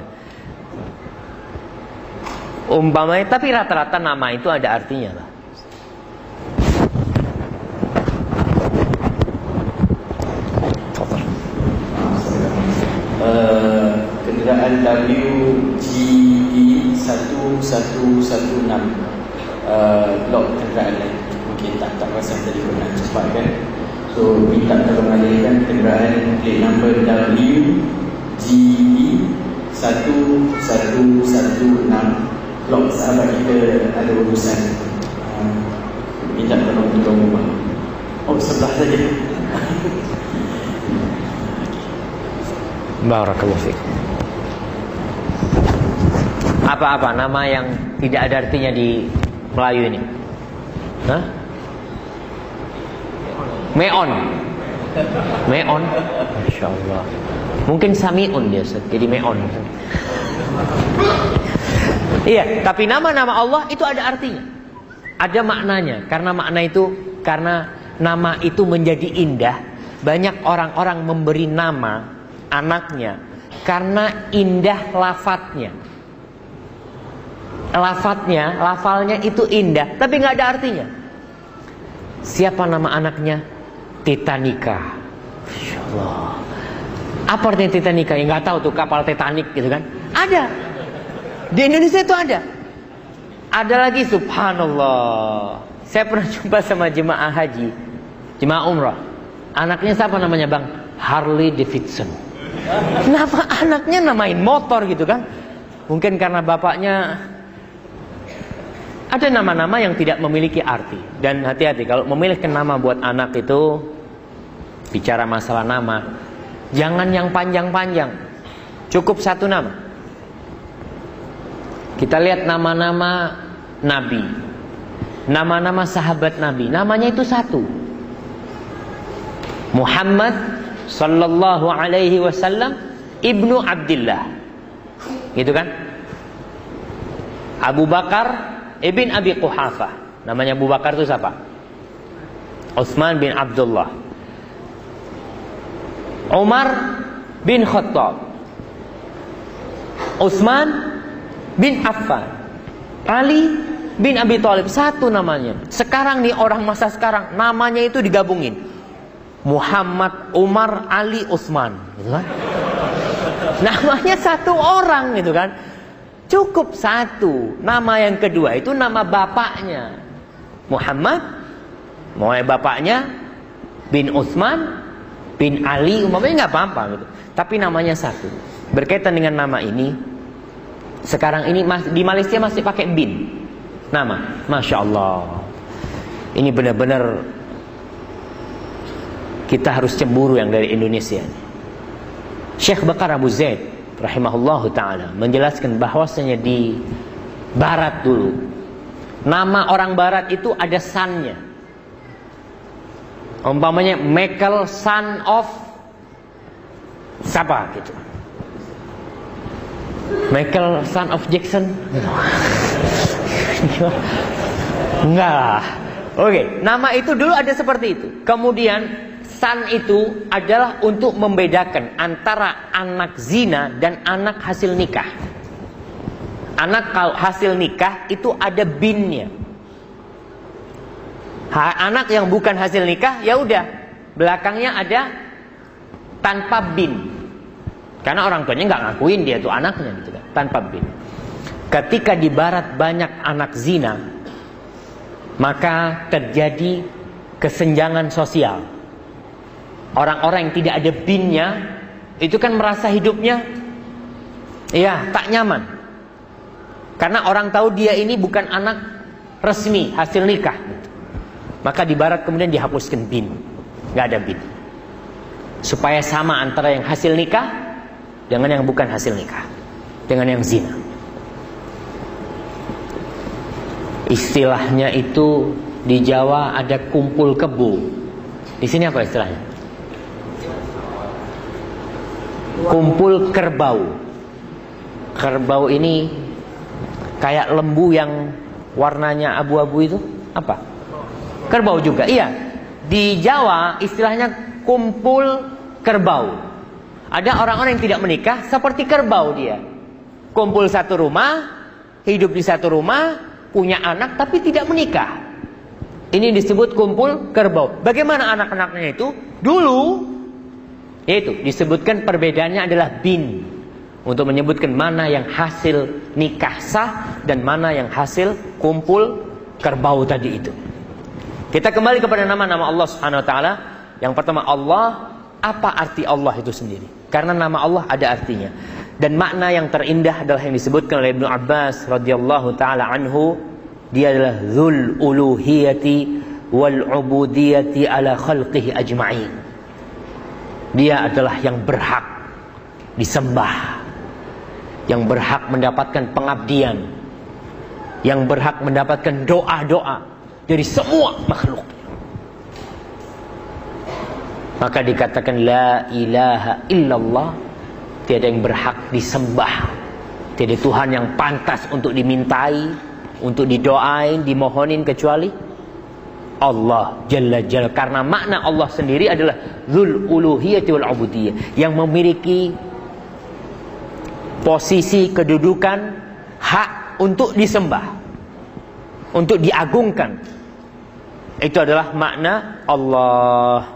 Umpamanya tapi rata-rata nama itu ada artinya lah. Uh, kenderaan WGE 1116 uh, blok kenderaan lain tadi pun nak cepat kan So minta tolong alihkan kenderaan plate number WGE 1116 Blok sahabat kita ada urusan uh, Minta tolong tolong rumah Oh sebelah saja (laughs) Barakallahu fiik. Apa-apa nama yang tidak ada artinya di Melayu ini? Hah? Meon. Meon. Masya Allah. Mungkin Samiun dia, jadi Meon. Iya, tapi nama-nama Allah itu ada artinya. Ada maknanya. Karena makna itu, karena nama itu menjadi indah. Banyak orang-orang memberi nama anaknya karena indah lafadznya. Lafadznya, lafalnya itu indah, tapi nggak ada artinya. Siapa nama anaknya? Titanica. Masya. Apa artinya Titanica? Ya nggak tahu tuh kapal Titanic gitu kan? Ada. Di Indonesia itu ada. Ada lagi subhanallah. Saya pernah (laughs) jumpa sama jemaah haji, jemaah umrah. Anaknya siapa namanya bang? Harley Davidson. Nama anaknya namain motor gitu kan? Mungkin karena bapaknya ada nama-nama yang tidak memiliki arti dan hati-hati kalau memilihkan nama buat anak itu bicara masalah nama jangan yang panjang-panjang. Cukup satu nama. Kita lihat nama-nama nabi. Nama-nama sahabat nabi. Namanya itu satu. Muhammad sallallahu alaihi wasallam ibnu Abdullah gitu kan? Abu Bakar ibn Abi Quhafah. Namanya Abu Bakar itu siapa? Utsman bin Abdullah Umar bin Khattab Utsman bin Affan Ali bin Abi Thalib satu namanya sekarang nih orang masa sekarang namanya itu digabungin Muhammad, Umar, Ali, Utsman, gitu kan? (laughs) Namanya satu orang gitu kan. Cukup satu. Nama yang kedua itu nama bapaknya. Muhammad, mulai bapaknya bin Utsman bin Ali, umpamanya nggak apa-apa gitu. Tapi namanya satu. berkaitan dengan nama ini, sekarang ini di Malaysia masih pakai bin nama, masya Allah. Ini benar-benar kita harus cemburu yang dari Indonesia. Syekh Bakar Abu Zaid rahimahullah taala menjelaskan bahwasanya di barat dulu nama orang barat itu ada sannya. Umpamanya Michael son of siapa gitu. Michael son of Jackson. (laughs) Enggak. Oke, nama itu dulu ada seperti itu. Kemudian san itu adalah untuk membedakan antara anak zina dan anak hasil nikah. Anak hasil nikah itu ada binnya. Ha, anak yang bukan hasil nikah ya udah belakangnya ada tanpa bin. Karena orang tuanya nggak ngakuin dia tuh anaknya gitu kan, tanpa bin. Ketika di barat banyak anak zina, maka terjadi kesenjangan sosial. Orang-orang yang tidak ada binnya itu kan merasa hidupnya ya tak nyaman. Karena orang tahu dia ini bukan anak resmi hasil nikah. Maka di barat kemudian dihapuskan bin. nggak ada bin. Supaya sama antara yang hasil nikah dengan yang bukan hasil nikah. Dengan yang zina. Istilahnya itu di Jawa ada kumpul kebu. Di sini apa istilahnya? Kumpul kerbau. Kerbau ini kayak lembu yang warnanya abu-abu itu apa? Kerbau juga. Iya. Di Jawa istilahnya kumpul kerbau. Ada orang-orang yang tidak menikah seperti kerbau dia. Kumpul satu rumah, hidup di satu rumah, punya anak tapi tidak menikah. Ini disebut kumpul kerbau. Bagaimana anak-anaknya itu? Dulu yaitu disebutkan perbedaannya adalah bin untuk menyebutkan mana yang hasil nikah sah dan mana yang hasil kumpul kerbau tadi itu. Kita kembali kepada nama-nama Allah Subhanahu wa taala. Yang pertama Allah, apa arti Allah itu sendiri? Karena nama Allah ada artinya. Dan makna yang terindah adalah yang disebutkan oleh Ibnu Abbas radhiyallahu taala anhu, dia adalah dzul uluhiyati wal ubudiyati ala khalqihi ajma'in. Dia adalah yang berhak disembah. Yang berhak mendapatkan pengabdian. Yang berhak mendapatkan doa-doa dari semua makhluk. Maka dikatakan la ilaha illallah. Tiada yang berhak disembah. Tiada Tuhan yang pantas untuk dimintai Untuk didoain, dimohonin kecuali Allah Jalla Jalla. Karena makna Allah sendiri adalah Zul uluhiyati wal abudiyah Yang memiliki Posisi kedudukan Hak untuk disembah Untuk diagungkan Itu adalah makna Allah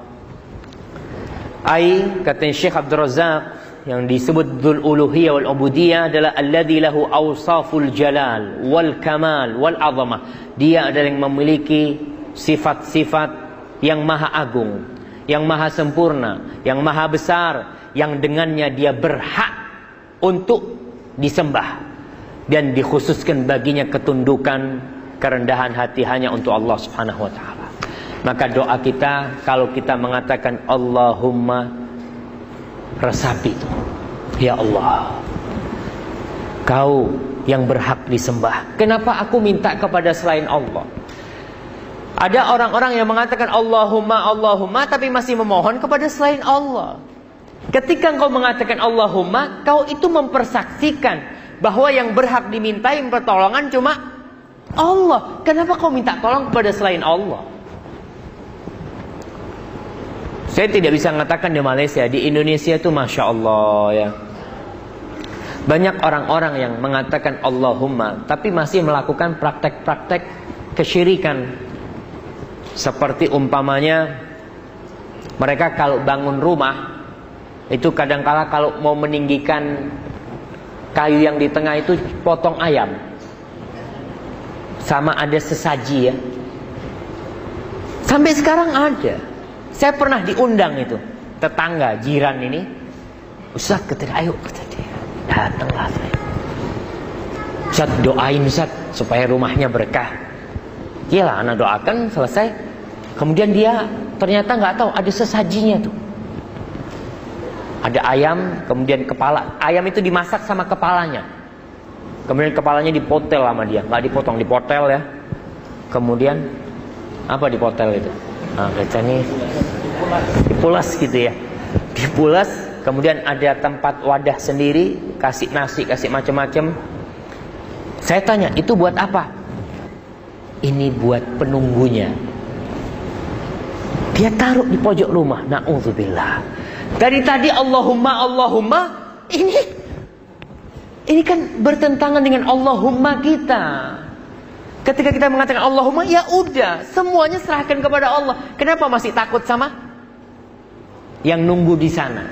Ai kata Syekh Abdul Razak yang disebut dzul uluhiyah wal ubudiyah adalah alladzi lahu awsaful jalal wal kamal wal azamah. Dia adalah yang memiliki sifat-sifat yang maha agung, yang maha sempurna, yang maha besar, yang dengannya dia berhak untuk disembah dan dikhususkan baginya ketundukan kerendahan hati hanya untuk Allah Subhanahu wa taala. Maka doa kita kalau kita mengatakan Allahumma resapi Ya Allah Kau yang berhak disembah. Kenapa aku minta kepada selain Allah? Ada orang-orang yang mengatakan Allahumma Allahumma Tapi masih memohon kepada selain Allah. Ketika engkau mengatakan Allahumma Kau itu mempersaksikan Bahwa yang berhak dimintai pertolongan cuma Allah Kenapa kau minta tolong kepada selain Allah Saya tidak bisa mengatakan di Malaysia, di Indonesia itu masya Allah ya. Banyak orang-orang yang mengatakan Allahumma, tapi masih melakukan praktek-praktek kesyirikan. Seperti umpamanya mereka kalau bangun rumah itu kadangkala kalau mau meninggikan kayu yang di tengah itu potong ayam. Sama ada sesaji ya. Sampai sekarang ada. Saya pernah diundang itu tetangga jiran ini. Ustaz kata ayo kata dia. Datanglah saya. Ustaz doain Ustaz supaya rumahnya berkah. Iyalah anak doakan selesai. Kemudian dia ternyata nggak tahu ada sesajinya tuh. Ada ayam, kemudian kepala. Ayam itu dimasak sama kepalanya. Kemudian kepalanya dipotel sama dia, nggak dipotong, dipotel ya. Kemudian apa dipotel itu? Nah, kacanya dipulas gitu ya. Dipulas, kemudian ada tempat wadah sendiri, kasih nasi, kasih macam-macam. Saya tanya, itu buat apa? Ini buat penunggunya. Dia taruh di pojok rumah. Nauzubillah. Dari tadi Allahumma Allahumma ini ini kan bertentangan dengan Allahumma kita. Ketika kita mengatakan Allahumma ya udah, semuanya serahkan kepada Allah. Kenapa masih takut sama yang nunggu di sana?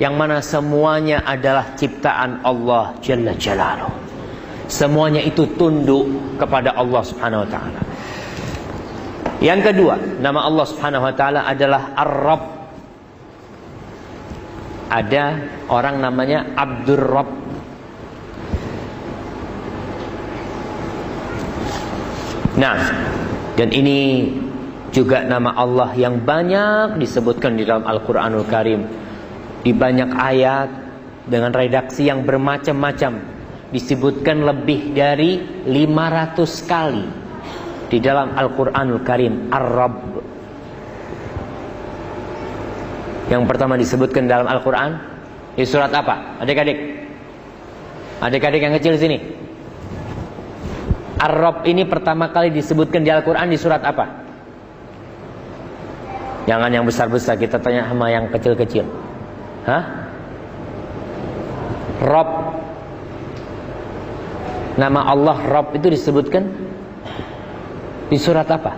Yang mana semuanya adalah ciptaan Allah Jalla Jalaluh. Semuanya itu tunduk kepada Allah Subhanahu wa taala. Yang kedua, nama Allah Subhanahu wa taala adalah Ar-Rabb. Ada orang namanya Abdur Rabb. Nah, dan ini juga nama Allah yang banyak disebutkan di dalam Al-Qur'anul Karim. Di banyak ayat dengan redaksi yang bermacam-macam disebutkan lebih dari 500 kali di dalam Al-Qur'anul Karim Ar-Rabb. Yang pertama disebutkan dalam Al-Qur'an di surat apa? Adik-adik. Adik-adik yang kecil sini. Ar-Rabb ini pertama kali disebutkan di Al-Qur'an di surat apa? Jangan yang besar-besar, kita tanya sama yang kecil-kecil. Hah? Rob Nama Allah Rob itu disebutkan Di surat apa?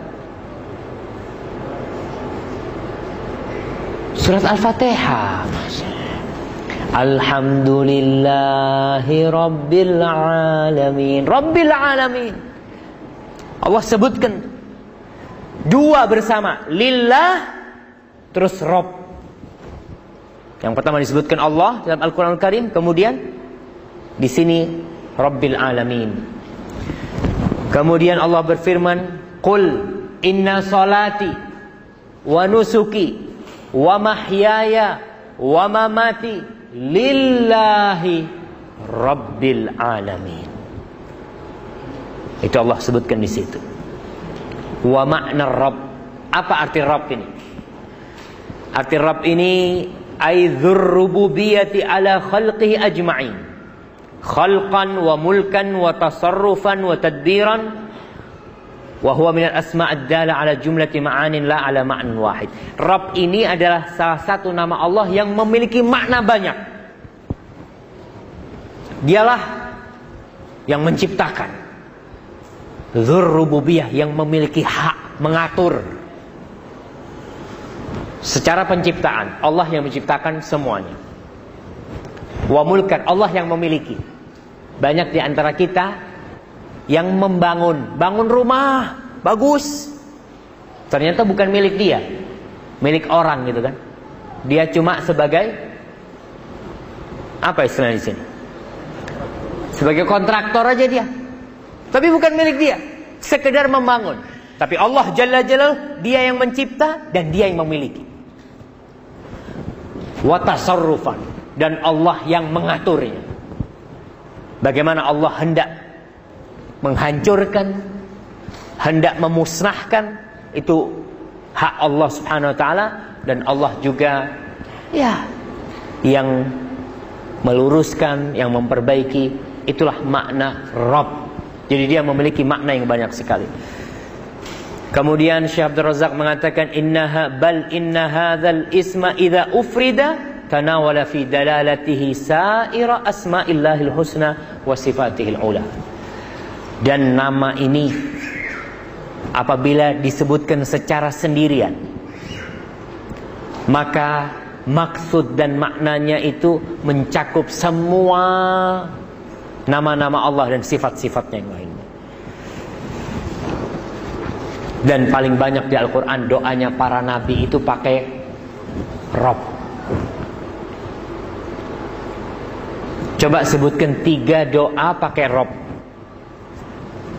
Surat Al-Fatihah Alhamdulillahi Rabbil Alamin. Rabbil Alamin. Allah sebutkan Dua bersama. Lillah Terus Rob. Yang pertama disebutkan Allah dalam Al-Quran Al-Karim, kemudian di sini Rabbil Alamin. Kemudian Allah berfirman, "Qul inna salati wa nusuki wa mahyaya wa mamati lillahi Rabbil Alamin." Itu Allah sebutkan di situ. Wa makna Rabb. Apa arti Rabb ini? Arti Rabb ini ay dzurrububiyyati ala khalqihi ajma'in khalqan wa mulkan wa tasarrufan wa tadbiran wa huwa min al-asma' ad-dala ala jumlati ma'anin la ala ma'nan wahid. Rabb ini adalah salah satu nama Allah yang memiliki makna banyak. Dialah yang menciptakan. Dzurrububiyah yang memiliki hak mengatur. Secara penciptaan Allah yang menciptakan semuanya. Wa mulkan Allah yang memiliki. Banyak di antara kita Yang membangun. Bangun rumah Bagus. Ternyata bukan milik dia Milik orang gitu kan. Dia cuma sebagai Apa istilah di sini? Sebagai kontraktor aja dia. Tapi bukan milik dia Sekedar membangun. Tapi Allah Jalla Jalal Dia yang mencipta Dan dia yang memiliki. Watasarrufan dan Allah yang mengaturnya. Bagaimana Allah hendak menghancurkan, hendak memusnahkan itu hak Allah Subhanahu wa taala dan Allah juga ya yang meluruskan, yang memperbaiki itulah makna Rabb. Jadi dia memiliki makna yang banyak sekali. Kemudian Syekh Abdul Razak mengatakan innaha bal inna hadzal isma idza ufrida tanawala fi dalalatihi sa'ira asma'illahil husna wa sifatihil ula. Dan nama ini apabila disebutkan secara sendirian maka maksud dan maknanya itu mencakup semua nama-nama Allah dan sifat-sifatnya yang lain. Dan paling banyak di Al-Quran doanya para nabi itu pakai Rob. Coba sebutkan tiga doa pakai rob.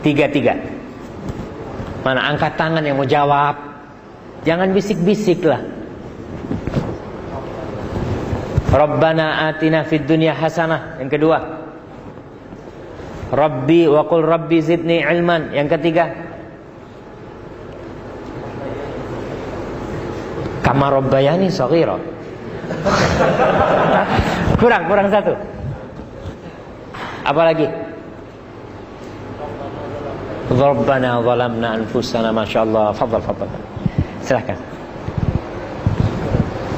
Tiga-tiga. Mana angkat tangan yang mau jawab. Jangan bisik-bisik lah. Rabbana atina fid dunya hasanah. Yang kedua. Rabbi wa qul rabbi zidni ilman. Yang ketiga. Kama rabbayani saghira. (laughs) kurang, kurang satu. Apa lagi? Rabbana zalamna anfusana masyaallah. Fadhal fadhal. Silakan.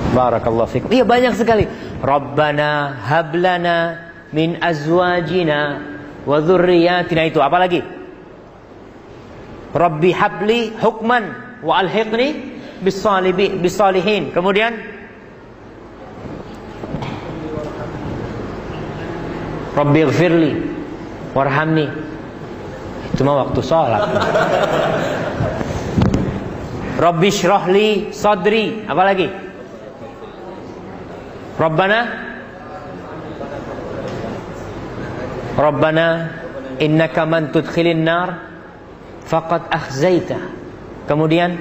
Barakallahu fikum. Iya banyak sekali. Rabbana hablana min azwajina wa dzurriyyatina itu apa lagi? Rabbi habli hukman wa alhiqni bisalibi bisalihin. Kemudian Rabbi gfirli warhamni itu mah waktu sholat. Rabbi syrahli sadri. Apa lagi? Rabbana? Rabbana innaka man tudkhilin nar faqad akhzaita. Kemudian?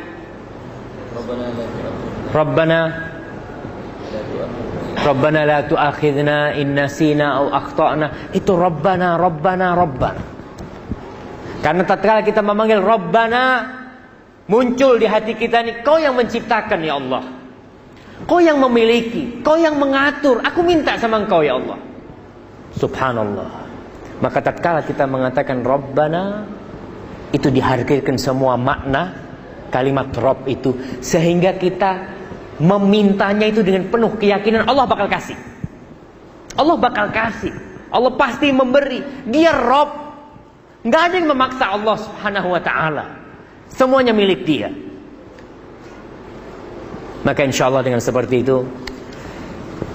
Rabbana Rabbana? La tu'akhidna in nasina au akhtana. Itu Rabbana, Rabbana, Rabbana. Karena tatkala kita memanggil Rabbana muncul di hati kita nih, kau yang menciptakan ya Allah. Kau yang memiliki, kau yang mengatur. Aku minta sama engkau ya Allah. Subhanallah. Maka tatkala kita mengatakan Rabbana itu dihadirkan semua makna kalimat Rob itu sehingga kita memintanya itu dengan penuh keyakinan Allah bakal kasih. Allah bakal kasih. Allah pasti memberi. Dia Rob. Nggak ada yang memaksa Allah Subhanahu wa taala. Semuanya milik Dia. Maka insya Allah dengan seperti itu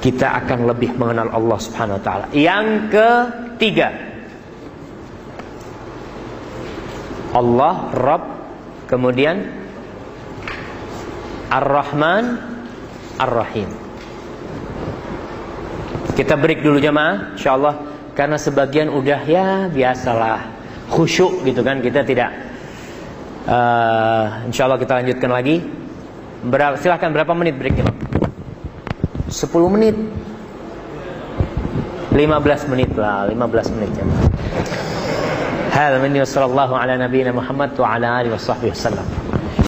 kita akan lebih mengenal Allah Subhanahu wa taala. Yang ketiga, Allah Rabb, kemudian Ar-Rahman, Ar-Rahim. Kita break dulu jemaah, insyaallah karena sebagian udah ya biasalah khusyuk gitu kan kita tidak uh, insyaallah kita lanjutkan lagi. Berapa, silahkan berapa menit breaknya? 10 menit. 15 menit lah, 15 menit jemaah. Hal min ala nabiyina Muhammad wa ala alihi wasallam.